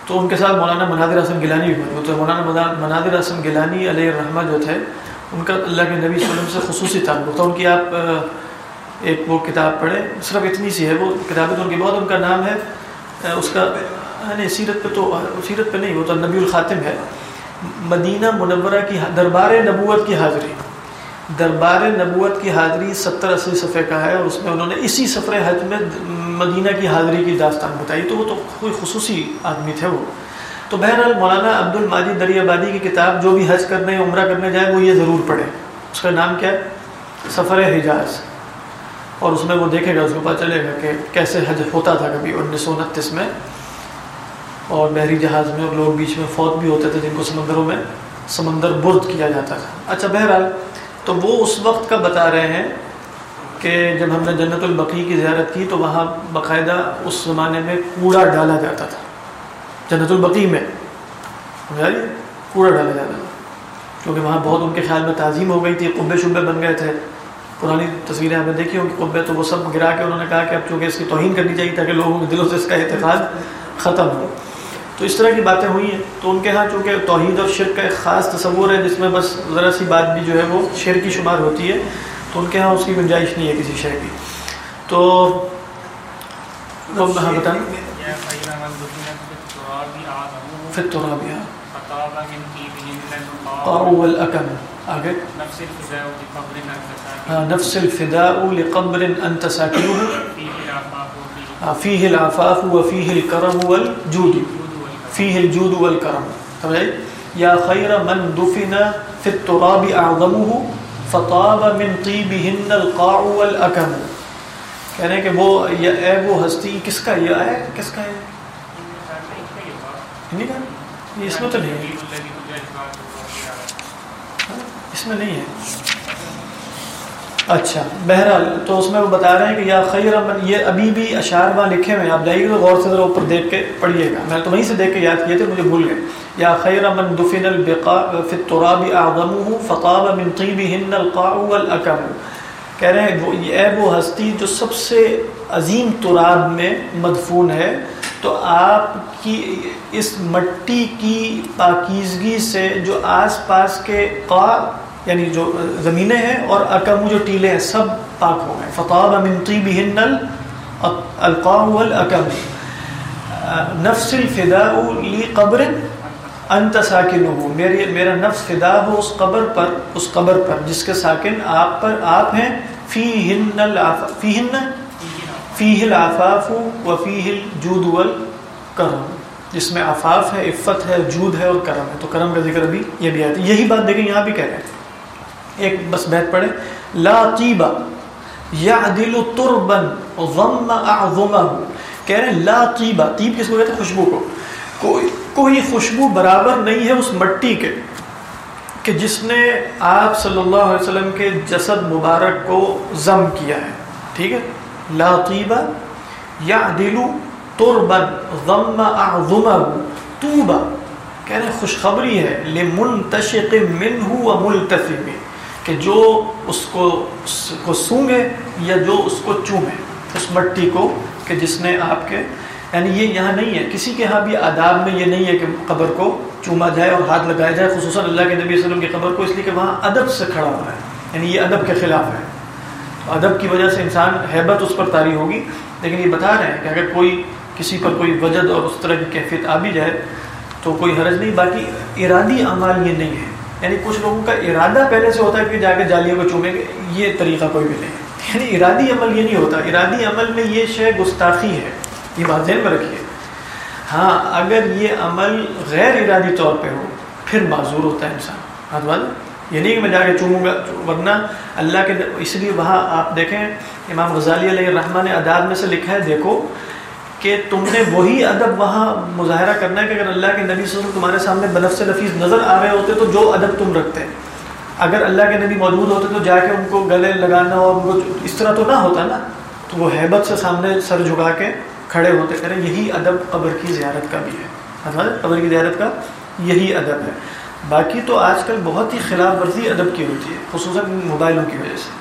تو ان کے ساتھ مولانا مناظر اعظم گیلانی بھی ہوئے تو مولانا مناظر اعظم گیلانی علیہ الرحمہ جو تھے، ان کا اللہ کے نبی صلی اللہ علیہ وسلم سے خصوصی تعلق تھا۔ ان کی آپ ایک وہ کتاب پڑھیں، صرف اتنی سی ہے، وہ کتابیں تو ان کی بہت، ان کا نام ہے اس کا نہیں سیرت پہ تو، سیرت پہ نہیں، وہ تو نبی الخاتم ہے۔ مدینہ منورہ کی دربار نبوت کی حاضری۔ دربار نبوت کی حاضری ستر اسی صفحے کا ہے اور اس میں انہوں نے اسی سفر حج میں مدینہ کی حاضری کی داستان بتائی۔ تو وہ تو کوئی خصوصی آدمی تھے وہ۔ تو بہرحال مولانا عبد الماجد دری آبادی کی کتاب جو بھی حج کرنے، عمرہ کرنے جائے، وہ یہ ضرور پڑھے۔ اس کا نام کیا ہے؟ سفر حجاز۔ اور اس میں وہ دیکھے گا، اس کو پتہ چلے گا کہ کیسے حج ہوتا تھا کبھی انیس سو انتیس میں۔ اور بحری جہاز میں اور لوگ بیچ میں فوت بھی ہوتے تھے جن کو سمندروں میں سمندر برد کیا جاتا تھا۔ اچھا بہرحال، تو وہ اس وقت کا بتا رہے ہیں کہ جب ہم نے جنت البقی کی زیارت کی تو وہاں باقاعدہ اس زمانے میں کوڑا ڈالا جاتا تھا۔ جنت البقی میں کوڑا ڈالا جاتا تھا۔ کیونکہ وہاں بہت ان کے خیال میں تعظیم ہو گئی تھی، قبے شبے بن گئے تھے۔ پرانی تصویریں ہمیں دیکھی ہوں کہ قبے تو وہ سب گرا کے انہوں نے کہا کہ اب چونکہ اس کی توہین کرنی چاہیے تاکہ لوگوں کے دلوں سے اس کا اعتقاد ختم ہو۔ تو اس طرح کی باتیں ہوئی ہیں۔ تو ان کے ہاں چونکہ توحید اور شرک کا ایک خاص تصور ہے، جس میں بس ذرا سی بات بھی جو ہے وہ شیر کی شمار ہوتی ہے، تو ان کے ہاں اس کی گنجائش نہیں ہے کسی شے کی۔ تو ہاں بتائیں۔ ہاں۔ آگے۔ ہاں، نفس الفداء لقبر انت ساکنه ہاں، فيه العفاف وفيه الكرم والجود۔ فيه الجود والكرم یا خیر من دفن في التراب اعظمه فطاب من طيبهن القاع والاكم کہنے کہ وہ یہ اے وہ ہستی، کس کا یہ ہے کس کا ہے؟ نہیں کا؟ اس میں تو نہیں ہے۔ ہاں؟ اس میں نہیں ہے۔ اچھا بہرحال تو اس میں وہ بتا رہے ہیں کہ یا خیر من یہ ابھی بھی اشعار وہاں لکھے ہوئے ہیں، آپ جائیے گا غور سے ذرا اوپر دیکھ کے پڑھیے گا۔ میں تو وہیں سے دیکھ کے یاد کیے تھے، مجھے بھول گئے۔ یا خیر من دفن البقاء فی التراب اعظمه فطاب من طیبهن القاع والاکم کہہ رہے ہیں، وہ اے وہ ہستی جو سب سے عظیم تراب میں مدفون ہے۔ تو آپ کی اس مٹی کی پاکیزگی سے جو آس پاس کے قاع یعنی جو زمینیں ہیں اور اکم جو ٹیلے ہیں، سب پاک ہو گئے۔ فطاب من طیبہن القاع والاکم نفس الفداء لی قبر انت ساکن ہو میری، میرا نفس فدا ہو اس قبر پر، اس قبر پر، جس کے ساکن آپ پر، آپ ہیں۔ فی ہن فی ہن فی العفاف و فی الجود والکرم جس میں عفاف ہے، عفت ہے، جود ہے اور کرم ہے۔ تو کرم کا ذکر ابھی یہ بھی آتی ہے۔ یہی بات دیکھیں، یہاں بھی کہہ رہے ہیں۔ ایک بس بیت پڑھے لا طیبہ یعدل تربن ضم اعظمہ. کہہ رہے ہیں لا طیبہ. طیب کس کو کہتے ہیں؟ خوشبو کو. کوئی کوئی خوشبو برابر نہیں ہے اس مٹی کے کہ جس نے آپ صلی اللہ علیہ وسلم کے جسد مبارک کو ضم کیا ہے. ٹھیک ہے؟ لا طیبہ یعدل تربن ضم اعظمہ. طوبہ. کہہ رہے ہیں خوشخبری ہے. لمنتشق منہ و ملتفی کہ جو اس کو اس کو سونگے یا جو اس کو چومے، اس مٹی کو کہ جس نے آپ کے یعنی یہ یہاں نہیں ہے۔ کسی کے ہاں بھی آداب میں یہ نہیں ہے کہ قبر کو چوما جائے اور ہاتھ لگایا جائے، خصوصاً اللہ کے نبی صلی اللہ علیہ وسلم کی قبر کو، اس لیے کہ وہاں ادب سے کھڑا ہوا ہے۔ یعنی یہ ادب کے خلاف ہے۔ تو ادب کی وجہ سے انسان حیبت اس پر تاری ہوگی۔ لیکن یہ بتا رہے ہیں کہ اگر کوئی کسی پر کوئی وجد اور اس طرح کی کیفیت آ بھی جائے تو کوئی حرج نہیں، باقی ارادی اعمال یہ نہیں ہے۔ یعنی کچھ لوگوں کا ارادہ پہلے سے ہوتا ہے کہ جا کے جالیوں کو چومیں گے، یہ طریقہ کوئی بھی نہیں۔ یعنی ارادی عمل یہ نہیں ہوتا۔ ارادی عمل میں یہ شے گستاخی ہے۔ یہ بات ذہن میں رکھیے۔ ہاں اگر یہ عمل غیر ارادی طور پہ ہو، پھر معذور ہوتا ہے انسان۔ ہاتھ بات یہ نہیں کہ میں جا کے چوموں گا، ورنہ اللہ کے، اس لیے وہاں آپ دیکھیں، امام غزالی علیہ الرحمٰ نے اداب میں سے لکھا ہے، دیکھو کہ تم نے وہی ادب وہاں مظاہرہ کرنا ہے کہ اگر اللہ کے نبی صلی اللہ علیہ وسلم تمہارے سامنے بنف سے نفیس نظر آ رہے ہوتے تو جو ادب تم رکھتے۔ اگر اللہ کے نبی موجود ہوتے تو جا کے ان کو گلے لگانا اور ان کو اس طرح تو نہ ہوتا نا۔ تو وہ حیبت سے سامنے سر جھکا کے کھڑے ہوتے کریں یہی ادب قبر کی زیارت کا بھی ہے۔ قبر کی زیارت کا یہی ادب ہے۔ باقی تو آج کل بہت ہی خلاف ورزی ادب کی ہوتی ہے، خصوصاً موبائلوں کی وجہ سے۔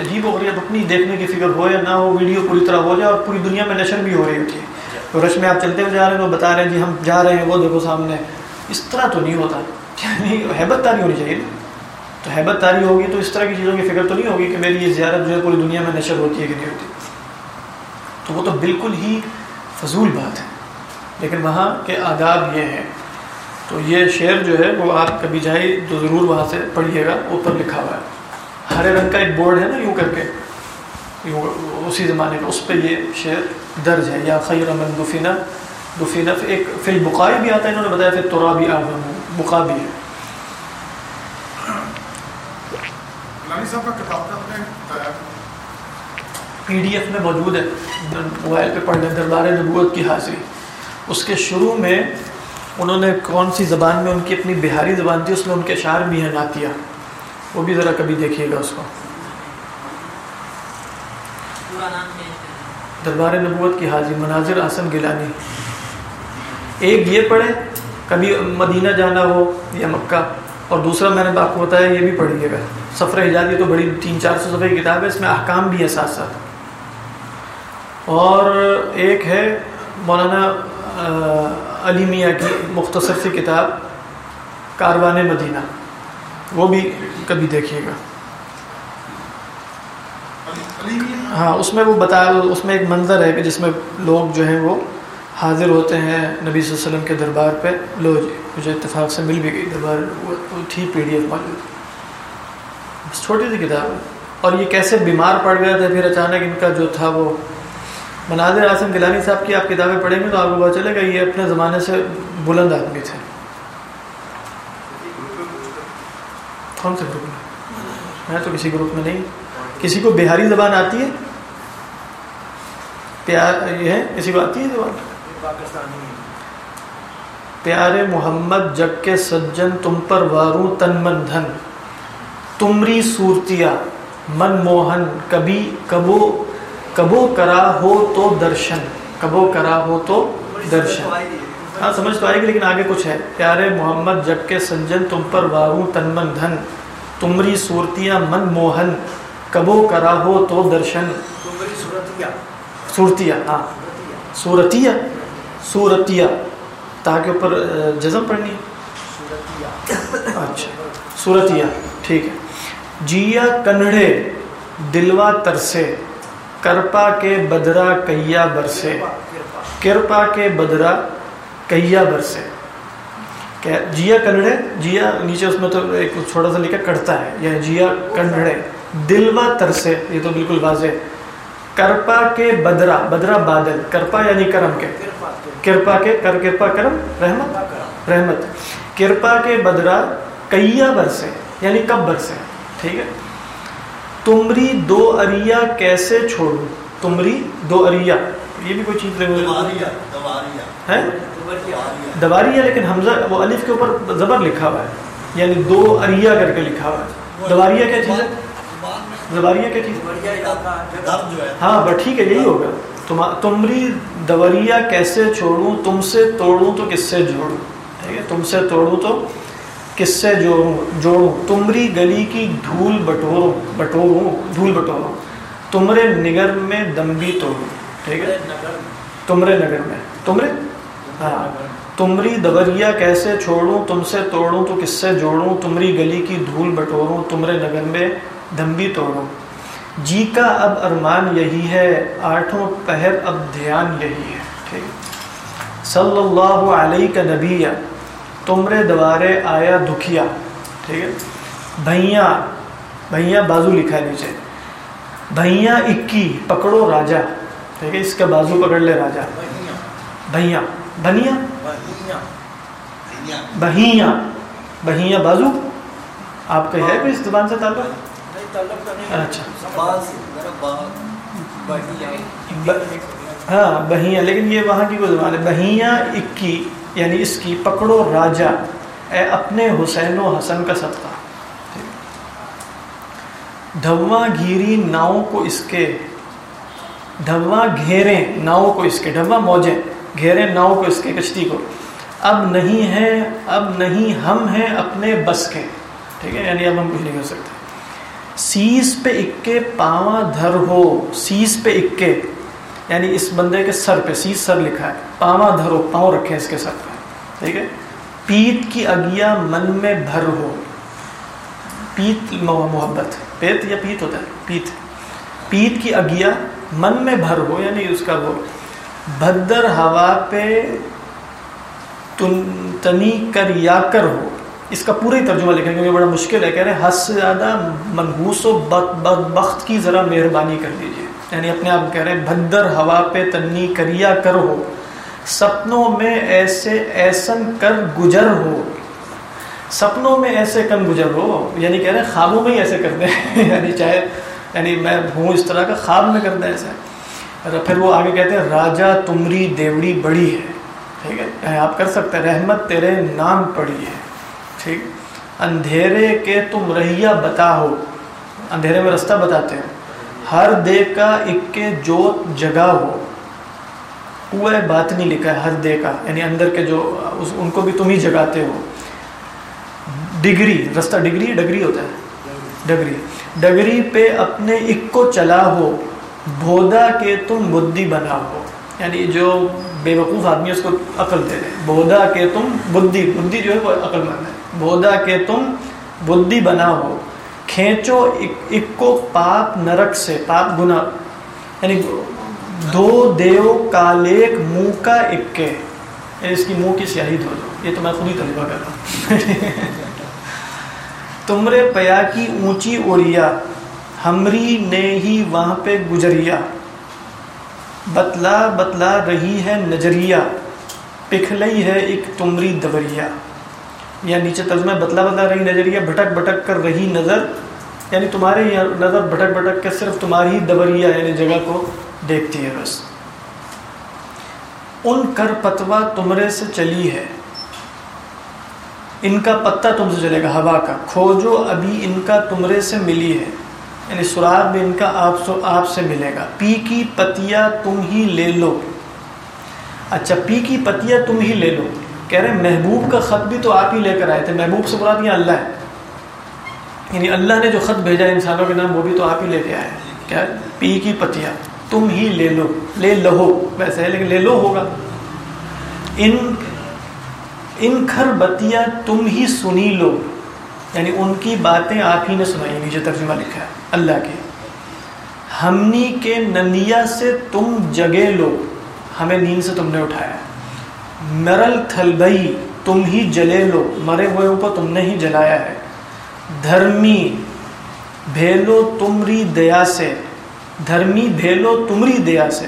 عجیب و غریب اپنی دیکھنے کی فکر ہو یا نہ ہو ویڈیو پوری طرح ہو جائے اور پوری دنیا میں نشر بھی ہو رہی ہوتی ہے۔ تو رش میں آپ چلتے ہوئے جا رہے ہیں، وہ بتا رہے ہیں جی ہم جا رہے ہیں، وہ دیکھو سامنے۔ اس طرح تو نہیں ہوتا۔ یعنی حیبت تاری ہونی چاہیے نا۔ تو حیبت تاری ہوگی تو اس طرح کی چیزوں کی فکر تو نہیں ہوگی کہ میری یہ زیارت جو ہے پوری دنیا میں نشر ہوتی ہے کہ نہیں ہوتی۔ تو وہ تو بالکل ہی فضول بات ہے۔ لیکن وہاں کے آداب یہ ہیں۔ تو یہ شعر جو ہے، وہ آپ کبھی جائے تو ضرور وہاں سے پڑھیے گا، اوپر لکھا ہوا ہے۔ ہرے رنگ کا ایک بورڈ ہے نا یوں کر کے۔ یوں اسی زمانے کا اس پہ یہ شعر درج ہے۔ یا خیر من دفینہ دفینہ ایک فی البقائی بھی آتا ہے انہوں نے بتایا پھر تورا بھی آدم بقا بھی ہے پی ڈی ایف میں موجود ہے۔ موبائل پہ پڑھ لیں دربار نبوت کی حاضری۔ اس کے شروع میں انہوں نے کون سی زبان میں ان کی اپنی بہاری زبان تھی؟ اس میں ان کے اشعار بھی ہیں نعتیہ۔ وہ بھی ذرا کبھی دیکھیے گا اس کو۔ دربار نبوت کی حاضری مناظر آسن گیلانی۔ ایک یہ پڑھے کبھی مدینہ جانا ہو یا مکہ۔ اور دوسرا میں نے آپ کو بتایا یہ بھی پڑھیے گا۔ سفر حجاز یہ تو بڑی تین چار سو صفحے کی کتاب ہے اس میں احکام بھی ہے ساتھ ساتھ۔ اور ایک ہے مولانا علی میاں کی مختصر سی کتاب کاروان مدینہ۔ وہ بھی کبھی دیکھیے گا۔ ہاں اس میں وہ بتایا اس میں ایک منظر ہے کہ جس میں لوگ جو ہیں وہ حاضر ہوتے ہیں نبی صلی اللہ علیہ وسلم کے دربار پہ۔ لو جی مجھے اتفاق سے مل بھی گئی۔ دربار وہ تھی پی ڈی ایف موجود بس چھوٹی سی کتاب ہے۔ اور یہ کیسے بیمار پڑ گئے تھے، پھر اچانک ان کا جو تھا وہ مناظر اعظم گیلانی صاحب کی آپ کتابیں پڑھیں گے تو آپ کو پتا چلے گا یہ اپنے زمانے سے بلند آدمی تھے۔ کون سے گروپ میں میں تو کسی گروپ میں نہیں۔ کسی کو بہاری زبان آتی ہے، پیار یہ ہے، کسی کو آتی ہے زبان؟ پیارے محمد، جگ کے سجن تم پر واروں تن من دھن۔ تمری صورتیا من موہن، کبھی کبو کبو کرا ہو تو درشن۔ کبو کرا ہو تو درشن۔ ہاں سمجھ تو آئے گی لیکن آگے کچھ ہے۔ پیارے محمد جگ کے سنجن تم پر واروں تن من دھن تمری صورتیا من موہن کبو کرا ہو تو درشن۔ صورتیا ہاں۔ صورتیا صورتیا تاکہ اوپر جزم پڑھنی ہے۔ اچھا صورتیا ٹھیک ہے۔ جیا کنڑے دلوا ترسے کرپا کے بدرا کیا برسے۔ کرپا کے بدرا کیا برسے کیا جیا کنڑے جیا نیچے اس میں تو ایک چھوٹا سا لکھا کڑتا ہے یا جیا کنڑے دلوا ترسے یہ تو بالکل واضح کرپا کے بدرا بدرا بادل کرپا یعنی کرم کے۔ کرپا کے کر کرپا کرم رحمت رحمت۔ کرپا کے بدرا کیا برسے یعنی کب برسے ٹھیک ہے۔ تمری دو اریا کیسے چھوڑوں؟ تمری دو اریا یہ بھی کوئی چیز ہے۔ دواری ہے لیکن حمزہ وہ الف کے اوپر زبر لکھا ہوا ہے۔ یعنی دو اریا کر کے لکھا ہوا ہے۔ دواریا کیا چیز ہے؟ زباریہ کیا چیز؟ ہاں بٹ ٹھیک ہے یہی ہوگا۔ تمری دوریہ کیسے چھوڑوں؟ تم سے توڑوں تو کس سے جوڑوں؟ ٹھیک ہے تم سے توڑوں تو کس سے جوڑوں جوڑوں۔ تمری گلی کی دھول بٹوروں بٹوروں دھول بٹوروں۔ تمرے نگر میں دمبی توڑوں۔ ٹھیک ہے۔ تمرے نگر میں۔ تمرے ہاں۔ تمری دوریا کیسے چھوڑوں، تم سے توڑوں تو کس سے جوڑوں؟ تمری گلی کی دھول بٹوروں، تمرے نگر میں دھمبی توڑوں۔ جی کا اب ارمان یہی ہے، آٹھوں پہر اب دھیان یہی ہے۔ ٹھیک۔ صلی اللہ علیہ کا نبی تمرے دوارے آیا دکھیا۔ ٹھیک ہے۔ بھیا بھیا بازو لکھا ہے نیچے۔ بھیا اکی، پکڑو راجا۔ ٹھیک ہے، اس کا بازو پکڑ لے راجا۔ بھیا بنیا بہیاں۔ بہیاں۔ بازو؟ آپ کا ہے کوئی اس زبان سے تعلق؟ اچھا۔ ہاں بہیاں۔ لیکن یہ وہاں کی کوئی زبان ہے؟ بہیاں اکی یعنی اس کی پکڑو راجا۔ اے اپنے حسین و حسن کا صدقہ۔ دھواں گھیری ناؤں کو اس کے دھواں گھیرے ناؤں کو اس کے دھواں موجیں۔ گھیرے ناؤں کو اس کے کشتی کو۔ اب نہیں ہے، اب نہیں ہم ہیں اپنے بس کے۔ ٹھیک ہے؟ یعنی اب ہم کچھ نہیں کر سکتے۔ سیس پہ اکے پاواں دھر ہو، سیس پہ اکے۔ یعنی اس بندے کے سر پہ، سیس سر لکھا ہے۔ پاواں دھرو پاؤں رکھے اس کے سر پہ۔ ٹھیک ہے؟ پیت کی اگیا من میں بھر ہو۔ پیت محبت۔ پیت یا پیت ہوتا ہے؟ پیت۔ پیت کی اگیا من میں بھر ہو یعنی اس کا وہ۔ بھدر ہوا پہ تن تنی کر یا کر ہو۔ اس کا پورا ہی ترجمہ لکھیں کیونکہ بڑا مشکل ہے۔ کہہ رہے حد سے زیادہ منحوس و بخت کی ذرا مہربانی کر دیجیے یعنی اپنے آپ کہہ رہے ہیں بھدر ہوا پہ تنی کریا کر ہو۔ سپنوں میں ایسے ایسن کر گجر ہو۔ سپنوں میں ایسے کن گجر ہو۔ یعنی کہہ رہے ہیں، خوابوں میں ہی ایسے کر دیں۔ یعنی چاہے یعنی میں ہوں اس طرح کا، خواب میں کر دیں ایسے۔ اچھا، پھر وہ آگے کہتے ہیں، راجا تمری دیوڑی بڑی ہے۔ ٹھیک ہے؟ یعنی آپ کر سکتے ہیں، رحمت تیرے نام پڑی ہے۔ ٹھیک؟ اندھیرے کے تم رہیا بتا ہو اندھیرے میں رستہ بتاتے ہو ہر دے کا اکے جوت جگہ ہو کنویں بات نہیں لکھا ہے، ہر دے کا۔ یعنی اندر کے جو ان کو بھی تم ہی جگاتے ہو۔ ڈگری، رستہ ڈگری ڈگری ہوتا ہے؟ ڈگری۔ ڈگری پہ اپنے اک کو چلا ہو بودا کے تم بدھی بنا ہو یعنی جو بے وقوف آدمی اس کو عقل دے دے بودا کے تم بدھی بدھی جو ہے وہ عقل مند ہے۔ بودا کے تم بدھی بنا ہو کھینچو اک کو پاپ نرک سے، پاپ گنا یعنی دو دیو کالیک منہ کا اکے یعنی اس کی منہ کی سیاہی دھو دو۔ یہ تو میں خود ہی تجربہ کر رہا ہوں۔ تمرے پیا کی اونچی اوریا ہمری نے ہی وہاں پہ گزریا۔ بتلا بتلا رہی ہے نجریا پکھلئی ہے ایک تمری دوریا۔ یا نیچے ترجمہ بتلا بتلا رہی نظریہ بھٹک بھٹک کر رہی نظر یعنی تمہارے نظر بھٹک بھٹک کے صرف تمہاری ہی یعنی جگہ کو دیکھتی ہے بس۔ ان کر پتوا تمرے سے چلی ہے۔ ان کا پتہ تم سے چلے گا، ہوا کا۔ کھوجو ابھی ان کا تمرے سے ملی ہے۔ یعنی سراغ بھی ان کا آپ سو آپ سے ملے گا۔ پی کی پتیا تم ہی لے لو۔ اچھا پی کی پتیا تم ہی لے لو۔ کہہ رہے محبوب کا خط بھی تو آپ ہی لے کر آئے تھے۔ محبوب سے مراد یہ اللہ ہے۔ یعنی اللہ نے جو خط بھیجا انسانوں کے نام، وہ بھی تو آپ ہی لے کے آئے کیا؟ پی کی پتیا تم ہی لے لو۔ لے لہو۔ ویسے ہے، لیکن لے لو ہوگا۔ ان ان کھر بتیا تم ہی سنی لو۔ یعنی ان کی باتیں آپ ہی نے سنائی نیچے ترجمہ لکھا ہے، اللہ کی۔ ہمنی کے نندیا سے تم جگے لو، ہمیں نیند سے تم نے اٹھایا۔ مرل تھلبئی، تم ہی جلے لو، مرے ہوئے اوپر تم نے ہی جلایا ہے۔ دھرمی، بھیلو تمری دیا سے۔ دھرمی، بھیلو تمری دیا سے۔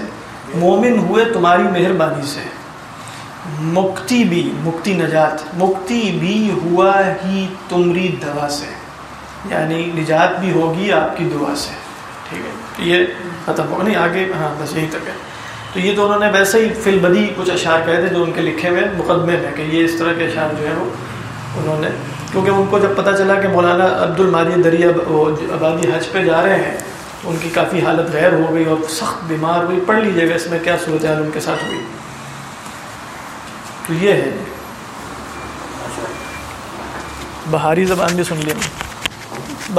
مومن ہوئے تمہاری مہربانی سے۔ مکتی بھی، مکتی نجات، مکتی بھی ہوا ہی تمری دوا سے۔ یعنی نجات بھی ہوگی آپ کی دعا سے۔ ٹھیک ہے۔ یہ ختم ہوگا نہیں، آگے ہاں بس یہیں تک ہے۔ تو یہ تو انہوں نے ویسے ہی فی البدی کچھ اشعار کہے تھے جو ان کے لکھے ہوئے مقدمے میں، کہ یہ اس طرح کے اشعار جو ہیں وہ انہوں نے کیونکہ ان کو جب پتہ چلا کہ مولانا عبد المادی دریا آبادی حج پہ جا رہے ہیں ان کی کافی حالت غیر ہو گئی اور سخت بیمار ہوئی۔ پڑھ لیجیے گا اس میں کیا صورت حال ان کے ساتھ ہوئی۔ تو یہ ہے۔ بہاری زبان بھی سن لیں